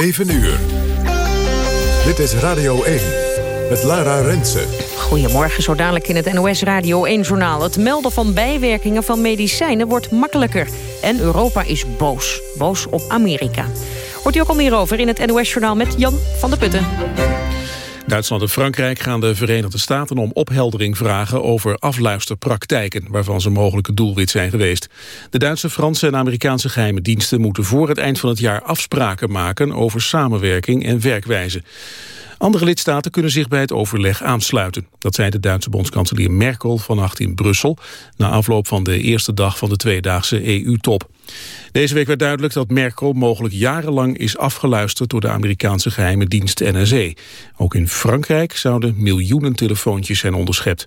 7 uur. Dit is Radio 1 met Lara Rensen. Goedemorgen, zo dadelijk in het NOS Radio 1-journaal. Het melden van bijwerkingen van medicijnen wordt makkelijker. En Europa is boos. Boos op Amerika. Hoort u ook al meer over in het NOS-journaal met Jan van der Putten. Duitsland en Frankrijk gaan de Verenigde Staten om opheldering vragen over afluisterpraktijken, waarvan ze mogelijk het doelwit zijn geweest. De Duitse, Franse en Amerikaanse geheime diensten moeten voor het eind van het jaar afspraken maken over samenwerking en werkwijze. Andere lidstaten kunnen zich bij het overleg aansluiten. Dat zei de Duitse bondskanselier Merkel vannacht in Brussel... na afloop van de eerste dag van de tweedaagse EU-top. Deze week werd duidelijk dat Merkel mogelijk jarenlang is afgeluisterd... door de Amerikaanse geheime dienst NSE. Ook in Frankrijk zouden miljoenen telefoontjes zijn onderschept.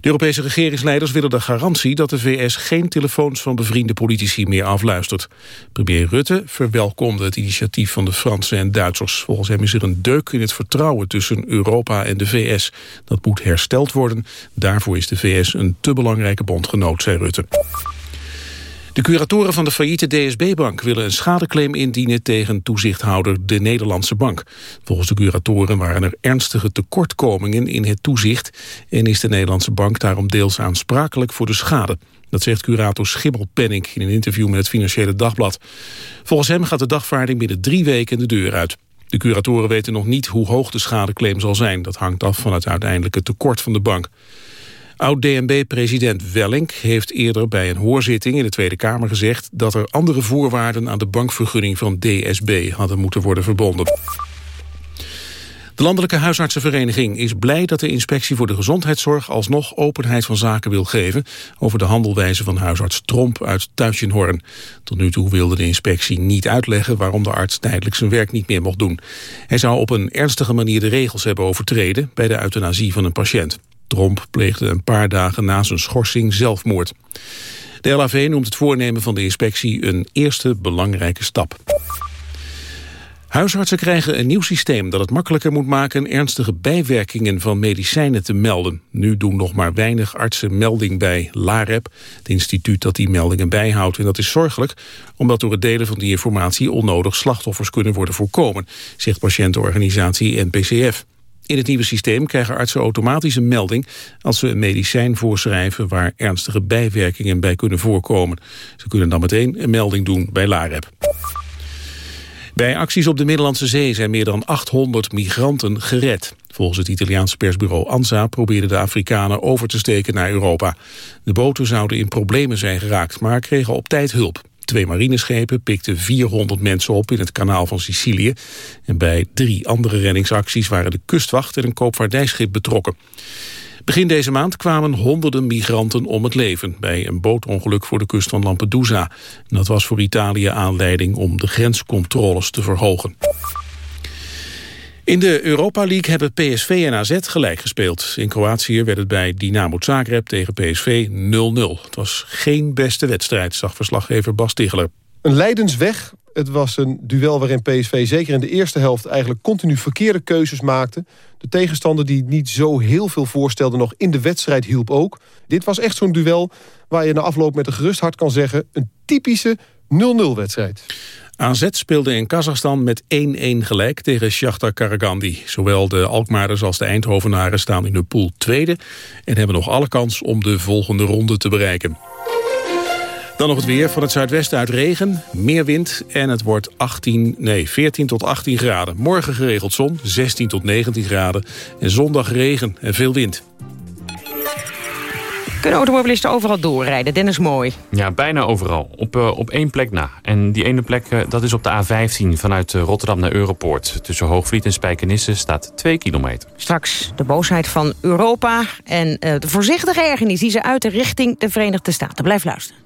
De Europese regeringsleiders willen de garantie dat de VS geen telefoons van bevriende politici meer afluistert. Premier Rutte verwelkomde het initiatief van de Fransen en Duitsers. Volgens hem is er een deuk in het vertrouwen tussen Europa en de VS. Dat moet hersteld worden. Daarvoor is de VS een te belangrijke bondgenoot, zei Rutte. De curatoren van de failliete DSB-bank willen een schadeclaim indienen tegen toezichthouder de Nederlandse Bank. Volgens de curatoren waren er ernstige tekortkomingen in het toezicht en is de Nederlandse Bank daarom deels aansprakelijk voor de schade. Dat zegt curator Schimmelpenning in een interview met het Financiële Dagblad. Volgens hem gaat de dagvaarding binnen drie weken de deur uit. De curatoren weten nog niet hoe hoog de schadeclaim zal zijn. Dat hangt af van het uiteindelijke tekort van de bank. Oud-DNB-president Wellink heeft eerder bij een hoorzitting in de Tweede Kamer gezegd dat er andere voorwaarden aan de bankvergunning van DSB hadden moeten worden verbonden. De Landelijke Huisartsenvereniging is blij dat de Inspectie voor de Gezondheidszorg alsnog openheid van zaken wil geven over de handelwijze van huisarts Tromp uit Tuitjenhorn. Tot nu toe wilde de inspectie niet uitleggen waarom de arts tijdelijk zijn werk niet meer mocht doen. Hij zou op een ernstige manier de regels hebben overtreden bij de euthanasie van een patiënt. Tromp pleegde een paar dagen na zijn schorsing zelfmoord. De LAV noemt het voornemen van de inspectie een eerste belangrijke stap. Huisartsen krijgen een nieuw systeem dat het makkelijker moet maken ernstige bijwerkingen van medicijnen te melden. Nu doen nog maar weinig artsen melding bij LAREP, het instituut dat die meldingen bijhoudt. En dat is zorgelijk, omdat door het delen van die informatie onnodig slachtoffers kunnen worden voorkomen, zegt patiëntenorganisatie NPCF. In het nieuwe systeem krijgen artsen automatisch een melding als ze een medicijn voorschrijven waar ernstige bijwerkingen bij kunnen voorkomen. Ze kunnen dan meteen een melding doen bij LAREP. Bij acties op de Middellandse Zee zijn meer dan 800 migranten gered. Volgens het Italiaanse persbureau ANSA probeerden de Afrikanen over te steken naar Europa. De boten zouden in problemen zijn geraakt, maar kregen op tijd hulp. Twee marineschepen pikten 400 mensen op in het kanaal van Sicilië. En bij drie andere reddingsacties waren de kustwacht en een koopvaardijschip betrokken. Begin deze maand kwamen honderden migranten om het leven... bij een bootongeluk voor de kust van Lampedusa. En dat was voor Italië aanleiding om de grenscontroles te verhogen. In de Europa League hebben PSV en AZ gelijk gespeeld. In Kroatië werd het bij Dynamo Zagreb tegen PSV 0-0. Het was geen beste wedstrijd, zag verslaggever Bas Ticheler. Een leidensweg. Het was een duel waarin PSV zeker in de eerste helft... eigenlijk continu verkeerde keuzes maakte. De tegenstander die niet zo heel veel voorstelde nog in de wedstrijd hielp ook. Dit was echt zo'n duel waar je na afloop met een gerust hart kan zeggen... een typische 0-0 wedstrijd. AZ speelde in Kazachstan met 1-1 gelijk tegen Shakhtar Karagandi. Zowel de Alkmaarders als de Eindhovenaren staan in de pool tweede... en hebben nog alle kans om de volgende ronde te bereiken. Dan nog het weer. Van het zuidwesten uit regen, meer wind en het wordt 18, nee, 14 tot 18 graden. Morgen geregeld zon, 16 tot 19 graden. En zondag regen en veel wind. Kunnen automobilisten overal doorrijden? Dennis Mooi. Ja, bijna overal. Op, uh, op één plek na. En die ene plek, uh, dat is op de A15 vanuit uh, Rotterdam naar Europoort. Tussen Hoogvliet en Spijkenisse staat 2 kilometer. Straks de boosheid van Europa en de voorzichtige ergernis die ze uiten richting de Verenigde Staten. Blijf luisteren.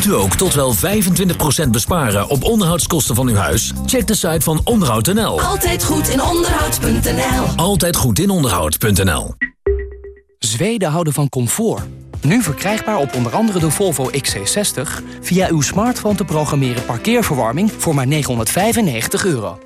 Wilt u ook tot wel 25% besparen op onderhoudskosten van uw huis? Check de site van onderhoud.nl. Altijd goed in onderhoud.nl. Altijd goed in onderhoud.nl. Zweden houden van comfort. Nu verkrijgbaar op onder andere de Volvo XC60... via uw smartphone te programmeren parkeerverwarming voor maar 995 euro.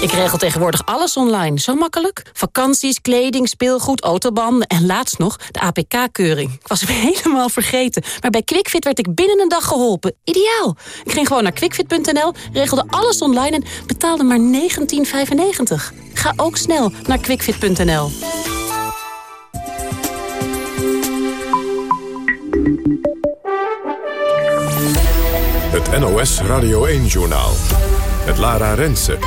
Ik regel tegenwoordig alles online. Zo makkelijk. Vakanties, kleding, speelgoed, autobanden en laatst nog de APK-keuring. Ik was hem helemaal vergeten. Maar bij QuickFit werd ik binnen een dag geholpen. Ideaal. Ik ging gewoon naar quickfit.nl, regelde alles online en betaalde maar 19,95. Ga ook snel naar quickfit.nl. Het NOS Radio 1-journaal. Het Lara Rensen.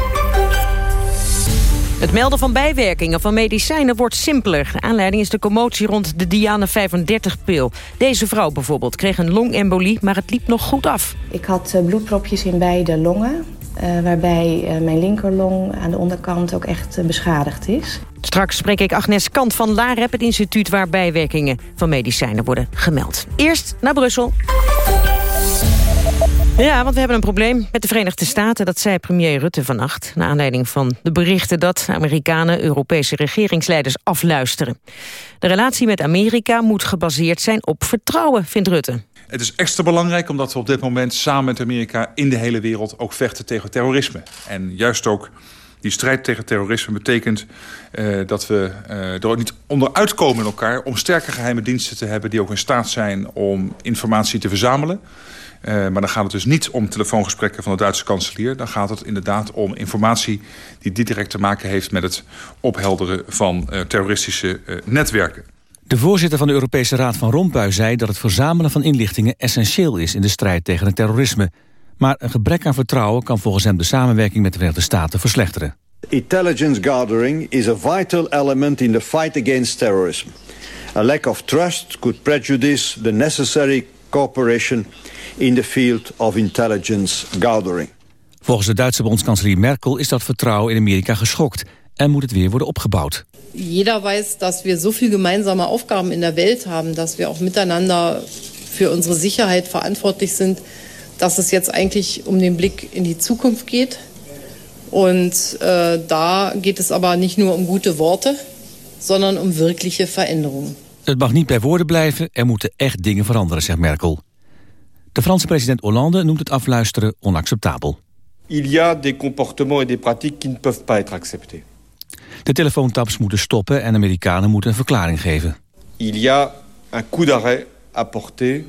Het melden van bijwerkingen van medicijnen wordt simpeler. De aanleiding is de commotie rond de Diane 35-pil. Deze vrouw bijvoorbeeld kreeg een longembolie, maar het liep nog goed af. Ik had eh, bloedpropjes in beide longen... Uh, waarbij uh, mijn linkerlong aan de onderkant ook echt uh, beschadigd is. Straks spreek ik Agnes Kant van LAREP, het instituut... waar bijwerkingen van medicijnen worden gemeld. Eerst naar Brussel. Ja, want we hebben een probleem met de Verenigde Staten. Dat zei premier Rutte vannacht. Naar aanleiding van de berichten dat Amerikanen Europese regeringsleiders afluisteren. De relatie met Amerika moet gebaseerd zijn op vertrouwen, vindt Rutte. Het is extra belangrijk omdat we op dit moment samen met Amerika in de hele wereld ook vechten tegen terrorisme. En juist ook die strijd tegen terrorisme betekent uh, dat we uh, er ook niet onderuit komen in elkaar... om sterke geheime diensten te hebben die ook in staat zijn om informatie te verzamelen. Uh, maar dan gaat het dus niet om telefoongesprekken van de Duitse kanselier. Dan gaat het inderdaad om informatie die direct te maken heeft... met het ophelderen van terroristische netwerken. De voorzitter van de Europese Raad van Rompuy zei dat het verzamelen van inlichtingen essentieel is in de strijd tegen het terrorisme. Maar een gebrek aan vertrouwen kan volgens hem de samenwerking met de Verenigde Staten verslechteren. Intelligence gathering is a vital element in the fight against terrorism. A lack of trust could prejudice the necessary cooperation in the field of intelligence gathering. Volgens de Duitse bondskanselier Merkel is dat vertrouwen in Amerika geschokt en moet het weer worden opgebouwd. Jeder weiß, dass wir so viel gemeinsame Aufgaben in der Welt haben, dass wir auch miteinander für unsere Sicherheit verantwortlich sind, dass es jetzt eigentlich um den Blick in die Zukunft geht. Und äh, da geht es aber nicht nur um gute Worte, sondern um wirkliche Veränderungen. Het mag niet bij woorden blijven, er moeten echt dingen veranderen, zegt Merkel. De Franse president Hollande noemt het afluisteren onacceptabel. Il y a des comportements et des pratiques qui ne peuvent pas être acceptés. De telefoontaps moeten stoppen en Amerikanen moeten een verklaring geven. Il y a un coup d'arrêt à porter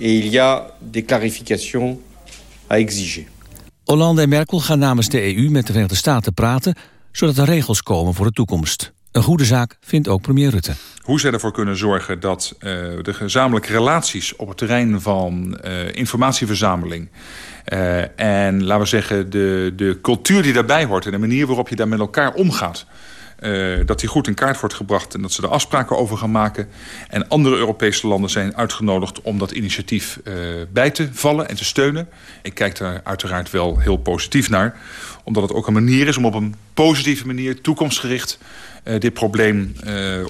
et il y a des clarifications à exiger. Hollande en Merkel gaan namens de EU met de Verenigde Staten praten... zodat er regels komen voor de toekomst. Een goede zaak vindt ook premier Rutte. Hoe zij ervoor kunnen zorgen dat uh, de gezamenlijke relaties... op het terrein van uh, informatieverzameling... Uh, en laten we zeggen de, de cultuur die daarbij hoort... en de manier waarop je daar met elkaar omgaat... Uh, dat die goed in kaart wordt gebracht en dat ze er afspraken over gaan maken. En andere Europese landen zijn uitgenodigd om dat initiatief uh, bij te vallen en te steunen. Ik kijk daar uiteraard wel heel positief naar. Omdat het ook een manier is om op een positieve manier, toekomstgericht... Uh, dit probleem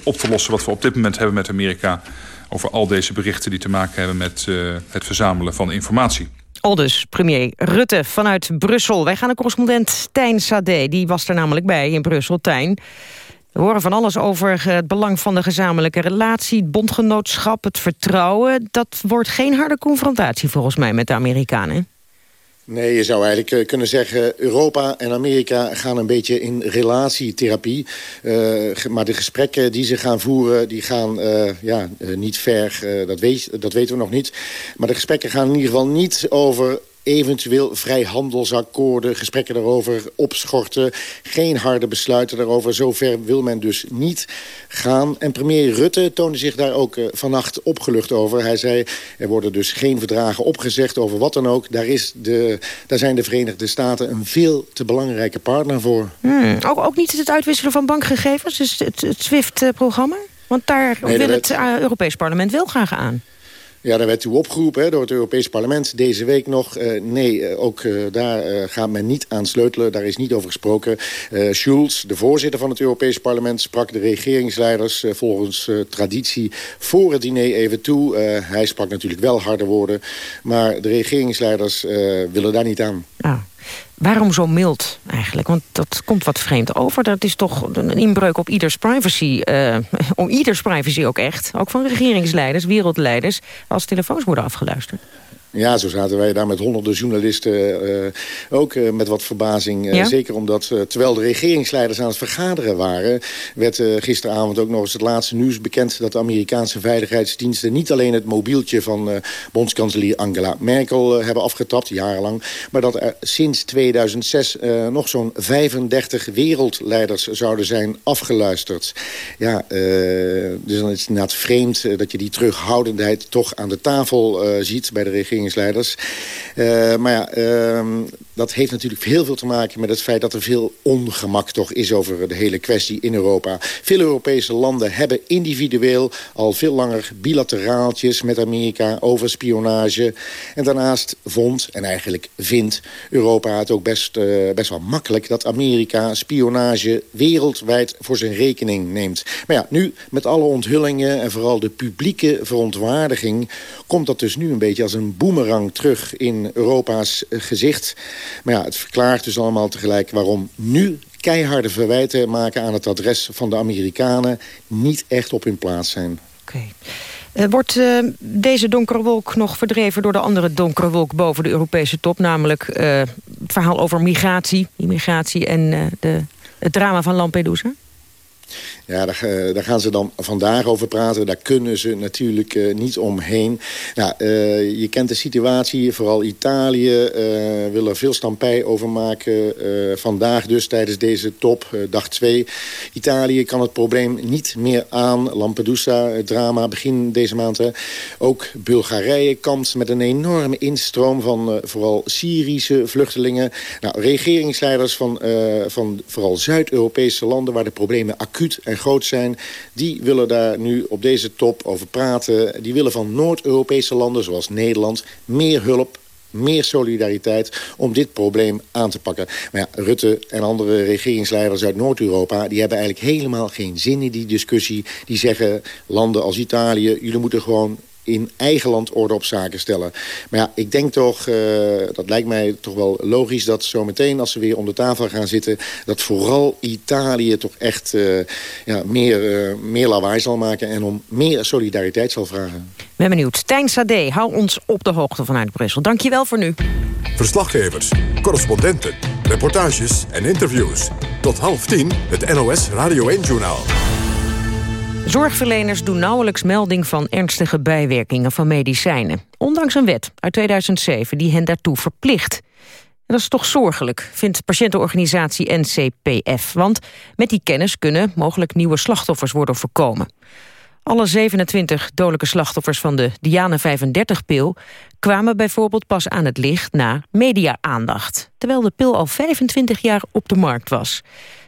op te lossen wat we op dit moment hebben met Amerika... over al deze berichten die te maken hebben met het verzamelen van informatie. Aldus, premier Rutte vanuit Brussel. Wij gaan naar correspondent Tijn Sade. Die was er namelijk bij in Brussel. Tijn, we horen van alles over het belang van de gezamenlijke relatie... het bondgenootschap, het vertrouwen. Dat wordt geen harde confrontatie volgens mij met de Amerikanen. Nee, je zou eigenlijk eh, kunnen zeggen... Europa en Amerika gaan een beetje in relatietherapie. Uh, maar de gesprekken die ze gaan voeren, die gaan uh, ja, niet ver. dat, weet, dat weten we nog niet. Maar de gesprekken gaan in ieder geval niet over eventueel vrijhandelsakkoorden, gesprekken daarover opschorten. Geen harde besluiten daarover. Zover wil men dus niet gaan. En premier Rutte toonde zich daar ook uh, vannacht opgelucht over. Hij zei, er worden dus geen verdragen opgezegd over wat dan ook. Daar, is de, daar zijn de Verenigde Staten een veel te belangrijke partner voor. Hmm, ook, ook niet het uitwisselen van bankgegevens, dus het, het SWIFT-programma? Want daar wil het uh, Europees Parlement wel graag aan. Ja, daar werd u opgeroepen door het Europees Parlement deze week nog. Uh, nee, uh, ook uh, daar gaat men niet aan sleutelen. Daar is niet over gesproken. Schulz, de voorzitter van het Europees Parlement... sprak de regeringsleiders volgens traditie voor het diner even toe. hij sprak natuurlijk wel harde woorden. Maar de regeringsleiders willen daar niet aan. Ah. Waarom zo mild eigenlijk? Want dat komt wat vreemd over. Dat is toch een inbreuk op ieders privacy. Uh, om ieders privacy ook echt. Ook van regeringsleiders, wereldleiders. Als telefoons worden afgeluisterd. Ja, zo zaten wij daar met honderden journalisten uh, ook uh, met wat verbazing. Uh, ja? Zeker omdat, terwijl de regeringsleiders aan het vergaderen waren... werd gisteravond ook nog eens het laatste nieuws bekend... dat de Amerikaanse veiligheidsdiensten niet alleen het mobieltje van bondskanselier Angela Merkel hebben afgetapt, jarenlang... maar dat er sinds 2006 nog zo'n 35 wereldleiders zouden zijn afgeluisterd. Ja, dus dan is het inderdaad vreemd dat je die terughoudendheid toch aan de tafel ziet bij de regering regeringsleiders. Uh, maar ja, uh, dat heeft natuurlijk heel veel te maken met het feit dat er veel ongemak toch is over de hele kwestie in Europa. Veel Europese landen hebben individueel al veel langer bilateraaltjes met Amerika over spionage. En daarnaast vond, en eigenlijk vindt Europa het ook best, uh, best wel makkelijk dat Amerika spionage wereldwijd voor zijn rekening neemt. Maar ja, nu met alle onthullingen en vooral de publieke verontwaardiging komt dat dus nu een beetje als een boemerang terug in Europa's gezicht. Maar ja, het verklaart dus allemaal tegelijk waarom nu keiharde verwijten maken aan het adres van de Amerikanen niet echt op hun plaats zijn. Oké. Uh, wordt uh, deze donkere wolk nog verdreven door de andere donkere wolk boven de Europese top? Namelijk uh, het verhaal over migratie, immigratie en de, het drama van Lampedusa? Ja, daar, uh, daar, gaan ze dan vandaag over praten. Daar kunnen ze natuurlijk uh, niet omheen. Nou, uh, je kent de situatie. Vooral Italië wil er veel stampij over maken. vandaag dus tijdens deze top, dag 2. Italië kan het probleem niet meer aan. Lampedusa, drama, begin deze maand. Hè. Ook Bulgarije kampt met een enorme instroom van vooral Syrische vluchtelingen. Nou, regeringsleiders van, van vooral Zuid-Europese landen... waar de problemen acuut en groot zijn... die willen daar nu op deze top over praten. Die willen van Noord-Europese landen, zoals Nederland... meer hulp, meer solidariteit om dit probleem aan te pakken. Maar ja, Rutte en andere regeringsleiders uit Noord-Europa... die hebben eigenlijk helemaal geen zin in die discussie. Die zeggen, landen als Italië, jullie moeten gewoon in eigen land orde op zaken stellen. Maar ja, ik denk toch, uh, dat lijkt mij toch wel logisch... dat zometeen als ze weer om de tafel gaan zitten... dat vooral Italië toch echt uh, ja, meer, uh, meer lawaai zal maken... en om meer solidariteit zal vragen. Ben benieuwd. Tijn Sade, hou ons op de hoogte vanuit Brussel. Dank je wel voor nu. Verslaggevers, correspondenten, reportages en interviews. Tot half tien het NOS Radio 1-journaal. Zorgverleners doen nauwelijks melding van ernstige bijwerkingen van medicijnen. Ondanks een wet uit 2007 die hen daartoe verplicht. Dat is toch zorgelijk, vindt patiëntenorganisatie NCPF. Want met die kennis kunnen mogelijk nieuwe slachtoffers worden voorkomen. Alle 27 dodelijke slachtoffers van de Diane 35-pil... kwamen bijvoorbeeld pas aan het licht na media-aandacht... terwijl de pil al 25 jaar op de markt was.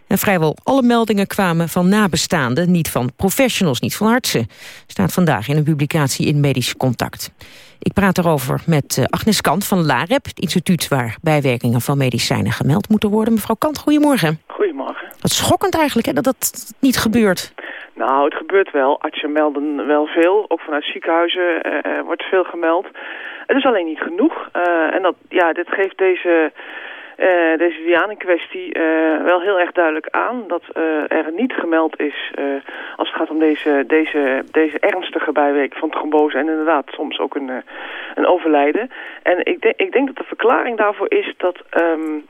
En vrijwel alle meldingen kwamen van nabestaanden, niet van professionals, niet van artsen. Staat vandaag in een publicatie in Medisch Contact. Ik praat erover met eh, Agnes Kant van LAREP, het instituut waar bijwerkingen van medicijnen gemeld moeten worden. Mevrouw Kant, goedemorgen. Goedemorgen. Wat schokkend eigenlijk hè, dat dat niet gebeurt. Nou, het gebeurt wel. Artsen melden wel veel. Ook vanuit ziekenhuizen uh, wordt veel gemeld. Het is alleen niet genoeg. Uh, en dat, ja, dit geeft deze deze Diane-kwestie wel heel erg duidelijk aan dat er niet gemeld is als het gaat om deze, deze, deze ernstige bijwerking van trombose en inderdaad soms ook een, een overlijden. En ik, ik denk dat de verklaring daarvoor is dat, um,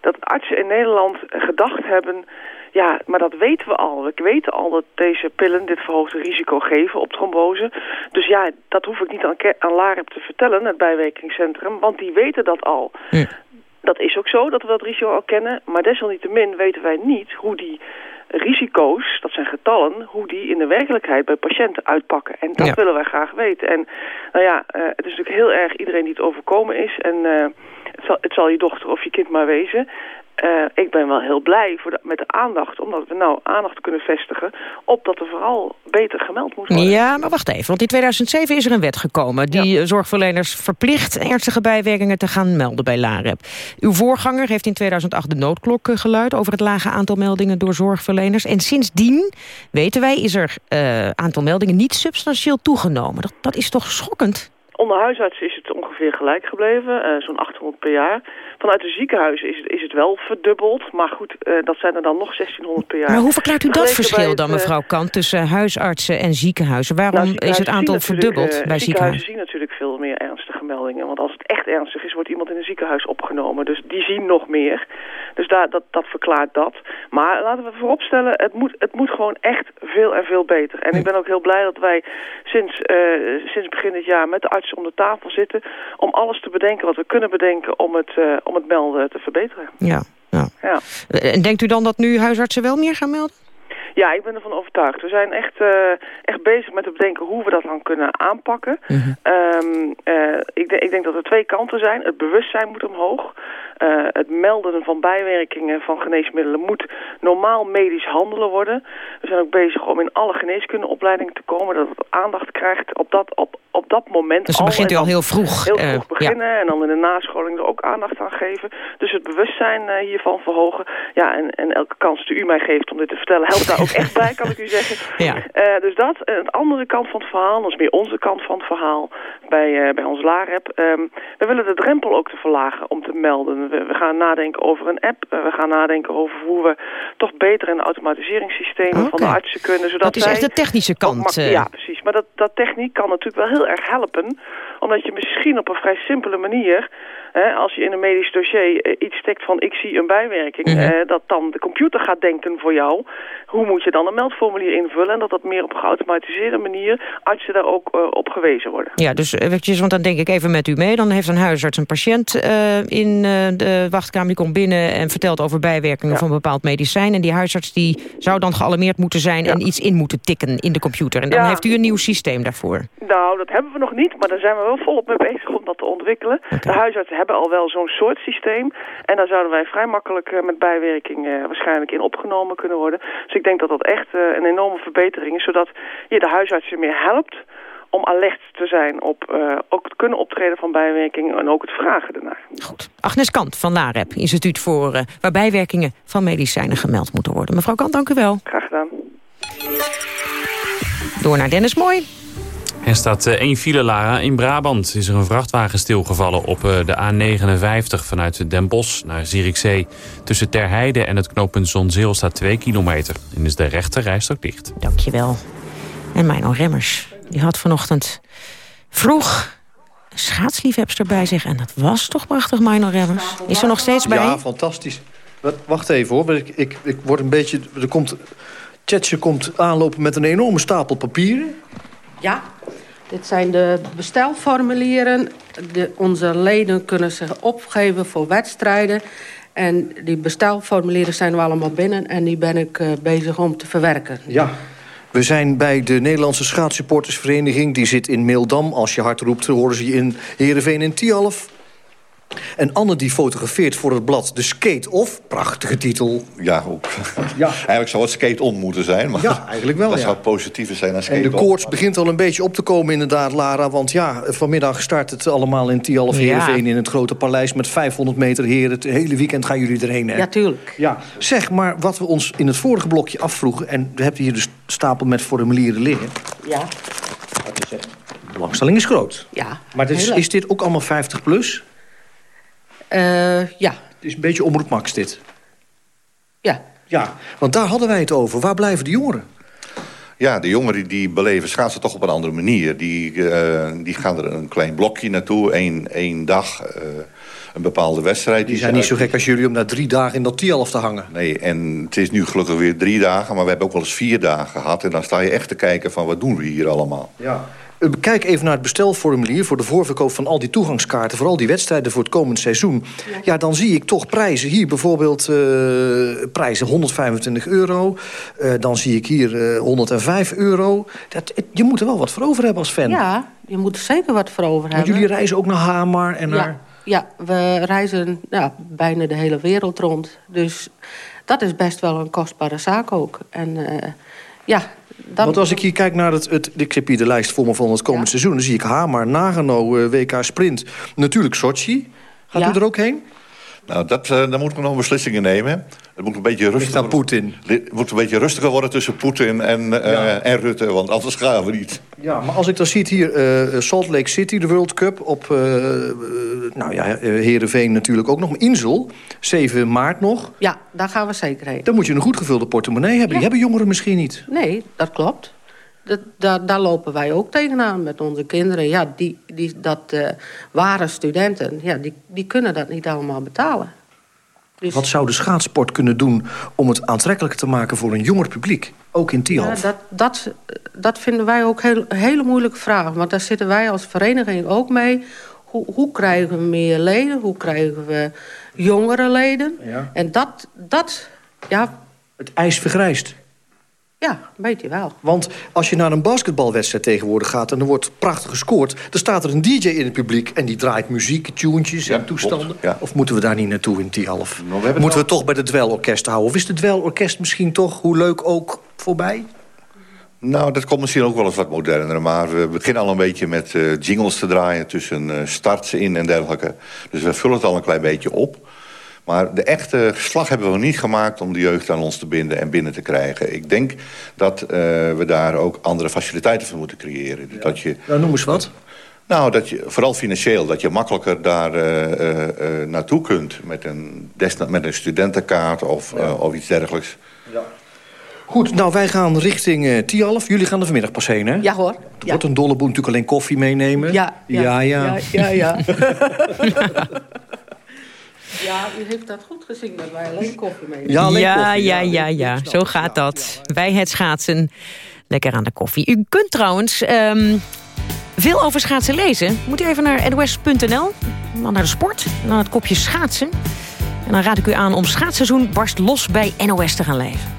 dat artsen in Nederland gedacht hebben ja, maar dat weten we al. We weten al dat deze pillen dit verhoogde risico geven op trombose. Dus ja, dat hoef ik niet aan, aan te vertellen, het bijwerkingscentrum, want die weten dat al. Ja. Dat is ook zo, dat we dat risico al kennen. Maar desalniettemin weten wij niet hoe die risico's, dat zijn getallen, hoe die in de werkelijkheid bij patiënten uitpakken. En dat willen wij graag weten. En nou ja, uh, het is natuurlijk heel erg iedereen die het overkomen is. En uh, het, zal, het zal je dochter of je kind maar wezen. Uh, ik ben wel heel blij voor de, met de aandacht, omdat we nou aandacht kunnen vestigen op dat er vooral beter gemeld moet worden. Ja, maar wacht even, want in 2007 is er een wet gekomen die ja. zorgverleners verplicht ernstige bijwerkingen te gaan melden bij LAREP. Uw voorganger heeft in 2008 de noodklok geluid over het lage aantal meldingen door zorgverleners. En sindsdien, weten wij, is er uh, aantal meldingen niet substantieel toegenomen. Dat, dat is toch schokkend? Onder huisartsen is het ongeveer gelijk gebleven, uh, zo'n 800 per jaar. Vanuit de ziekenhuizen is het, is het wel verdubbeld. Maar goed, uh, dat zijn er dan nog 1600 per jaar. Maar hoe verklaart u dat verschil dan, mevrouw Kant, tussen huisartsen en ziekenhuizen? Waarom nou, is het aantal verdubbeld uh, bij ziekenhuizen? zien natuurlijk veel meer ernstige meldingen. Want als het echt ernstig is, wordt iemand in een ziekenhuis opgenomen. Dus die zien nog meer. Dus daar, dat, dat verklaart dat. Maar laten we vooropstellen, het moet, het moet gewoon echt veel en veel beter. En ik ben ook heel blij dat wij sinds, sinds begin dit jaar met de artsen om de tafel zitten... om alles te bedenken wat we kunnen bedenken om het, uh, om het melden te verbeteren. Ja, ja. ja. En denkt u dan dat nu huisartsen wel meer gaan melden? Ja, ik ben ervan overtuigd. We zijn echt, uh, echt bezig met te bedenken hoe we dat dan kunnen aanpakken. Mm -hmm. um, uh, ik, de, ik, denk dat er twee kanten zijn. Het bewustzijn moet omhoog. Uh, het melden van bijwerkingen van geneesmiddelen moet normaal medisch handelen worden. We zijn ook bezig om in alle geneeskundeopleidingen te komen, dat het aandacht krijgt op dat, op, op dat moment. Dus dan al, begint u al heel vroeg. Heel vroeg beginnen ja. en dan in de nascholing er ook aandacht aan geven. Dus het bewustzijn hiervan verhogen. Ja, en, en elke kans die u mij geeft om dit te vertellen, helpt daar ook echt bij, kan ik u zeggen. Ja. Uh, dus dat. En de andere kant van het verhaal, dat is meer onze kant van het verhaal bij, bij ons LAREP. Um, we willen de drempel ook te verlagen om te melden. We, we, gaan nadenken over een app. we gaan nadenken over hoe we toch beter in de automatiseringssystemen okay. van de artsen kunnen. Zodat dat is echt de technische kant. Ja, precies. Maar dat, dat techniek kan natuurlijk wel heel erg helpen. Omdat je misschien op een vrij simpele manier... Hè, als je in een medisch dossier uh, iets stekt van ik zie een bijwerking... Mm -hmm. uh, dat dan de computer gaat denken voor jou... hoe moet je dan een meldformulier invullen... en dat dat meer op een geautomatiseerde manier... artsen daar ook uh, op gewezen worden. Ja, dus eventjes, want dan denk ik even met u mee... dan heeft een huisarts een patiënt in de wachtkamer... die komt binnen en vertelt over bijwerkingen ja. van een bepaald medicijn... en die huisarts die zou dan gealarmeerd moeten zijn... Ja. en iets in moeten tikken in de computer. En dan ja. heeft u een nieuw systeem daarvoor. Nou, dat hebben we nog niet, maar daar zijn we wel volop mee bezig om dat te ontwikkelen. Okay. De huisartsen hebben al wel zo'n soort systeem. En daar zouden wij vrij makkelijk uh, met bijwerking uh, waarschijnlijk in opgenomen kunnen worden. Dus ik denk dat dat echt uh, een enorme verbetering is, zodat je de huisartsen meer helpt om alert te zijn op uh, ook het kunnen optreden van bijwerkingen en ook het vragen ernaar. Goed. Agnes Kant van LAREP, Instituut voor uh, waar bijwerkingen van medicijnen gemeld moeten worden. Mevrouw Kant, dank u wel. Graag gedaan. Door naar Dennis Mooi. Er staat één file, Lara. In Brabant is er een vrachtwagen stilgevallen op de A59 vanuit Den Bosch naar Zierikzee. Tussen Terheide en het knooppunt Zonzeel staat 2 kilometer. En is de rechte rijstok dicht. Dankjewel. En Mino Remmers, die had vanochtend vroeg schaatsliefhebster bij zich. En dat was toch prachtig, Mino Remmers. Is er nog steeds bij? Ja, fantastisch. Wacht even hoor, ik, ik, ik word een beetje... Er komt, Tjetje komt aanlopen met een enorme stapel papieren. Ja, dit zijn de bestelformulieren. De, onze leden kunnen zich opgeven voor wedstrijden. En die bestelformulieren zijn we allemaal binnen. En die ben ik uh, bezig om te verwerken. Ja, we zijn bij de Nederlandse Schaatssupportersvereniging. Die zit in Meeldam. Als je hard roept, horen ze je in Heerenveen in Tialf. En Anne die fotografeert voor het blad de Skate-Off. Prachtige titel. Ja, ook. Ja. Eigenlijk zou het Skate-On moeten zijn. Maar ja, eigenlijk wel, Dat ja. zou positiever zijn dan skate En de koorts begint al een beetje op te komen inderdaad, Lara. Want ja, vanmiddag start het allemaal in Tialf Heerenveen... Ja. in het grote paleis met 500 meter heren. Het hele weekend gaan jullie erheen, hè? Ja, tuurlijk. Ja. Zeg, maar wat we ons in het vorige blokje afvroegen... en we hebben hier dus stapel met formulieren liggen. Ja. Wat is het? De belangstelling is groot. Ja, Maar dus, is dit ook allemaal 50 plus? Uh, ja, is een beetje omroep Max dit. Ja. Ja, want daar hadden wij het over. Waar blijven de jongeren? Ja, de jongeren die beleven schaatsen toch op een andere manier. Die, uh, die gaan er een klein blokje naartoe, één, één dag, uh, een bepaalde wedstrijd. Die zijn niet zo gek als jullie om na drie dagen in dat Tialf te hangen. Nee, en het is nu gelukkig weer drie dagen, maar we hebben ook wel eens vier dagen gehad. En dan sta je echt te kijken van wat doen we hier allemaal. Ja. Kijk even naar het bestelformulier voor de voorverkoop van al die toegangskaarten... voor al die wedstrijden voor het komend seizoen. Ja, dan zie ik toch prijzen. Hier bijvoorbeeld uh, prijzen 125 euro. Uh, dan zie ik hier uh, 105 euro. Dat, je moet er wel wat voor over hebben als fan. Ja, je moet er zeker wat voor over hebben. Want jullie reizen ook naar Hamar en naar... Ja, we reizen ja, bijna de hele wereld rond. Dus dat is best wel een kostbare zaak ook. En ja, dan... Want als ik hier kijk naar het, het... Ik heb hier de lijst voor me van het komend seizoen. Dan zie ik Hamar, Nagano, uh, WK Sprint. Natuurlijk Sochi. Gaat Ja. u er ook heen? Nou, dat, eh, dan moeten we nog beslissingen nemen. Het moet een beetje rustiger Poetin. Het moet een beetje rustiger worden tussen Poetin en, eh, Ja. en Rutte, want anders gaan we niet. Ja, maar als ik dan zie hier eh, Salt Lake City, de World Cup... op, eh eh, nou ja, Heerenveen natuurlijk ook nog. Insel, 7 maart nog. Ja, daar gaan we zeker heen. Dan moet je een goed gevulde portemonnee hebben. Die hebben jongeren misschien niet. Nee, dat klopt. Dat, daar, daar lopen wij ook tegenaan met onze kinderen. Ja, die, die, dat eh, waren studenten, ja, die, die kunnen dat niet allemaal betalen. Dus- Wat zou de schaatsport kunnen doen om het aantrekkelijker te maken... voor een jonger publiek, ook in Ja, Tialf? dat, dat, dat vinden wij ook heel, een hele moeilijke vraag. Want daar zitten wij als vereniging ook mee. Hoe, hoe krijgen we meer leden? Hoe krijgen we jongere leden? Ja. En dat, dat, ja, Het ijs vergrijst. Ja, weet je wel. Want als je naar een basketbalwedstrijd tegenwoordig gaat... en er wordt prachtig gescoord... dan staat er een dj in het publiek... en die draait muziek, tunes en toestanden. ja. Of moeten we daar niet naartoe in Tialf? Nou, we moeten we toch bij het dwelorkest houden? Of is het dwelorkest misschien toch, hoe leuk ook, voorbij? Nou, dat komt misschien ook wel eens wat moderner. Maar we beginnen al een beetje met eh, jingles te draaien... tussen eh, starts in en dergelijke. Dus we vullen het al een klein beetje op. Maar de echte slag hebben we niet gemaakt om de jeugd aan ons te binden en binnen te krijgen. Ik denk dat eh, we daar ook andere faciliteiten voor moeten creëren. Dat je, Nou, noem eens wat. nou, dat je, vooral financieel, dat je makkelijker daar eh, eh, eh, naartoe kunt... met een, desna- met een studentenkaart of, eh, of iets dergelijks. Goed, nou, wij gaan richting eh Tialf. Jullie gaan er vanmiddag pas heen, hè? Ja hoor. Het wordt een dolle boel natuurlijk alleen koffie meenemen. Ja, ja, ja. ja, ja, ja. Ja, u heeft dat goed gezien dat wij alleen koffie meenemen. Ja, alleen ja, koffie, ja, ja. ja, ja, Zo gaat dat. Bij het schaatsen. Lekker aan de koffie. U kunt trouwens ehm, veel over schaatsen lezen. Moet u even naar nos.nl. Dan naar de sport. En dan het kopje schaatsen. En dan raad ik u aan om schaatsseizoen barst los bij NOS te gaan lezen.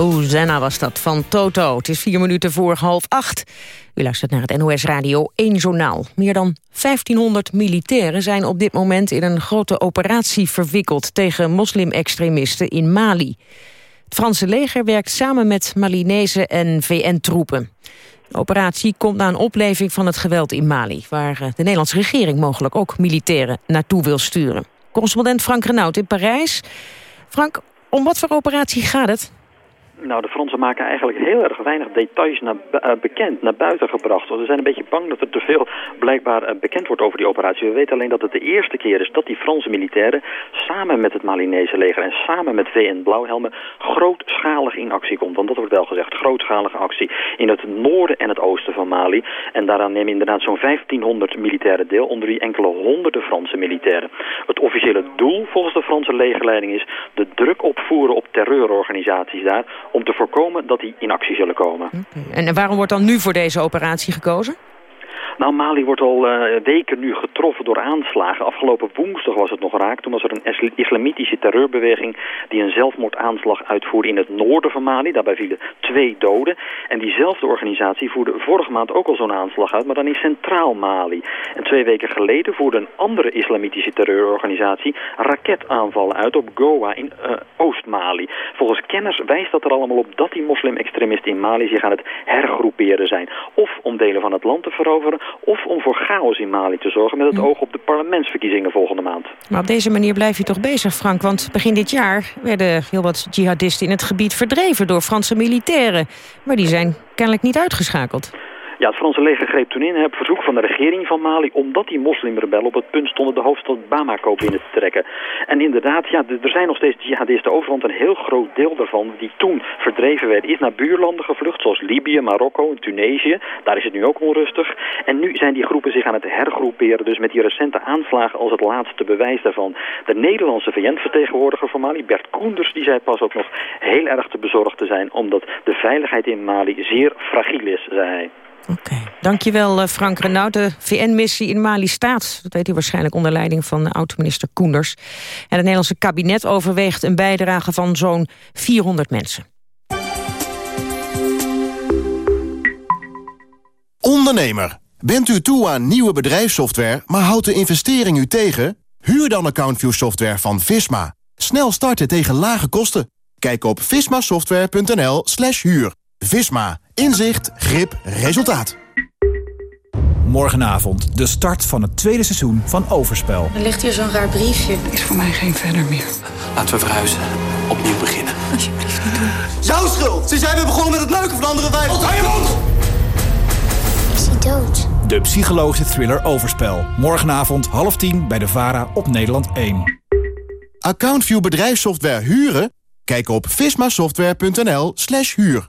Rosanna was dat van Toto. Het is vier minuten voor half acht. U luistert naar het NOS Radio 1 Journaal. Meer dan 1500 militairen zijn op dit moment in een grote operatie verwikkeld... tegen moslim-extremisten in Mali. Het Franse leger werkt samen met Malinese en VN-troepen. De operatie komt na een opleving van het geweld in Mali... waar eh, de Nederlandse regering mogelijk ook militairen naartoe wil sturen. Correspondent Frank Renaud in Parijs. Frank, om wat voor operatie gaat het? Nou, de Fransen maken eigenlijk heel erg weinig details naar, uh, bekend, naar buiten gebracht. Want ze zijn een beetje bang dat er te veel blijkbaar uh, bekend wordt over die operatie. We weten alleen dat het de eerste keer is dat die Franse militairen samen met het Malinese leger en samen met VN Blauwhelmen grootschalig in actie komt. Want dat wordt wel gezegd, grootschalige actie in het noorden en het oosten van Mali. En daaraan nemen inderdaad zo'n 1500 militairen deel, onder die enkele honderden Franse militairen. Het officiële doel volgens de Franse legerleiding is de druk opvoeren op terreurorganisaties daar om te voorkomen dat die in actie zullen komen. En waarom wordt dan nu voor deze operatie gekozen? Nou, Mali wordt al uh, weken nu getroffen door aanslagen. Afgelopen woensdag was het nog raak. Toen was er een islamitische terreurbeweging die een zelfmoordaanslag uitvoerde in het noorden van Mali. Daarbij vielen twee doden. En diezelfde organisatie voerde vorige maand ook al zo'n aanslag uit, maar dan in centraal Mali. En twee weken geleden voerde een andere islamitische terreurorganisatie raketaanvallen uit op Goa in uh, Oost-Mali. Volgens kenners wijst dat er allemaal op dat die moslim-extremisten in Mali zich aan het hergroeperen zijn. Of om delen van het land te veroveren, of om voor chaos in Mali te zorgen met het oog op de parlementsverkiezingen volgende maand. Maar op deze manier blijf je toch bezig, Frank? Want begin dit jaar werden heel wat jihadisten in het gebied verdreven door Franse militairen. Maar die zijn kennelijk niet uitgeschakeld. Ja, het Franse leger greep toen in op verzoek van de regering van Mali... omdat die moslimrebellen op het punt stonden de hoofdstad Bamako binnen te trekken. En inderdaad, ja, er zijn nog steeds jihadisten over... want een heel groot deel daarvan die toen verdreven werden... is naar buurlanden gevlucht, zoals Libië, Marokko en Tunesië. Daar is het nu ook onrustig. En nu zijn die groepen zich aan het hergroeperen... dus met die recente aanslagen als het laatste bewijs daarvan. De Nederlandse VN-vertegenwoordiger van Mali, Bert Koenders... die zei pas ook nog heel erg te bezorgd te zijn... omdat de veiligheid in Mali zeer fragiel is, zei hij. Dankjewel, eh, Frank Renaud. De VN-missie in Mali staat, dat weet u waarschijnlijk onder leiding van eh, oud-minister Koenders. En het Nederlandse kabinet overweegt een bijdrage van zo'n 400 mensen. Ondernemer, bent u toe aan nieuwe bedrijfssoftware, maar houdt de investering u tegen? Huur dan AccountView software van Visma. Snel starten tegen lage kosten. Kijk op vismasoftware.nl slash huur. Visma. Inzicht, grip, resultaat. Morgenavond de start van het tweede seizoen van Overspel. Er ligt hier zo'n raar briefje. Is voor mij geen verder meer. Laten we verhuizen. Opnieuw beginnen. Alsjeblieft niet doen. Jouw schuld! Sinds jij bent begonnen met het neuken van andere wijven. Je mond! Is hij dood? De psychologische thriller Overspel. Morgenavond half tien bij de VARA op Nederland 1. AccountView bedrijfssoftware huren? Kijk op vismasoftware.nl slash huur.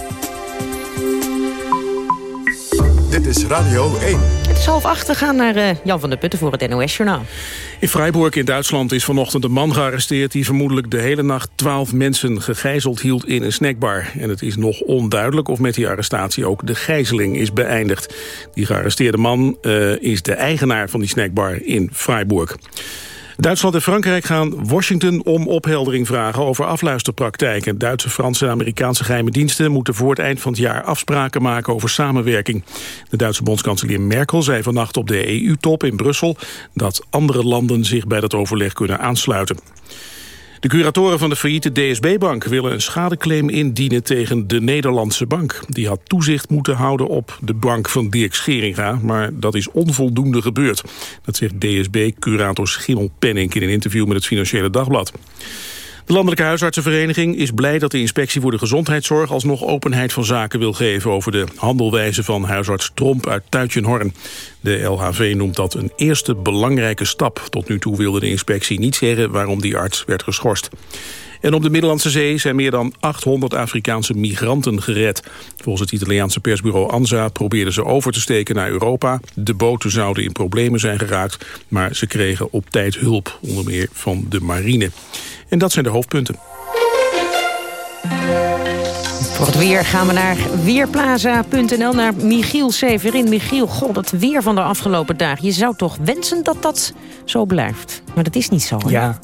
Is Radio 1. Het is half acht, we gaan naar eh, Jan van der Putten voor het NOS-journaal. In Freiburg in Duitsland is vanochtend een man gearresteerd... die vermoedelijk de hele nacht twaalf mensen gegijzeld hield in een snackbar. En het is nog onduidelijk of met die arrestatie ook de gijzeling is beëindigd. Die gearresteerde man uh, is de eigenaar van die snackbar in Freiburg. Duitsland en Frankrijk gaan Washington om opheldering vragen over afluisterpraktijken. Duitse, Franse en Amerikaanse geheime diensten moeten voor het eind van het jaar afspraken maken over samenwerking. De Duitse bondskanselier Merkel zei vannacht op de EU-top in Brussel dat andere landen zich bij dat overleg kunnen aansluiten. De curatoren van de failliete DSB-bank willen een schadeclaim indienen tegen de Nederlandse bank. Die had toezicht moeten houden op de bank van Dirk Scheringa, maar dat is onvoldoende gebeurd. Dat zegt DSB-curator Schimmel Penning in een interview met het Financiële Dagblad. De Landelijke Huisartsenvereniging is blij dat de inspectie voor de gezondheidszorg alsnog openheid van zaken wil geven over de handelwijze van huisarts Tromp uit Tuitjenhorn. De LHV noemt dat een eerste belangrijke stap. Tot nu toe wilde de inspectie niet zeggen waarom die arts werd geschorst. En op de Middellandse Zee zijn meer dan 800 Afrikaanse migranten gered. Volgens het Italiaanse persbureau ANSA probeerden ze over te steken naar Europa. De boten zouden in problemen zijn geraakt, maar ze kregen op tijd hulp, onder meer van de marine. En dat zijn de hoofdpunten. Voor het weer gaan we naar weerplaza.nl, naar Michiel Severin. Michiel, god, het weer van de afgelopen dagen. Je zou toch wensen dat dat zo blijft? Maar dat is niet zo, hè? Ja.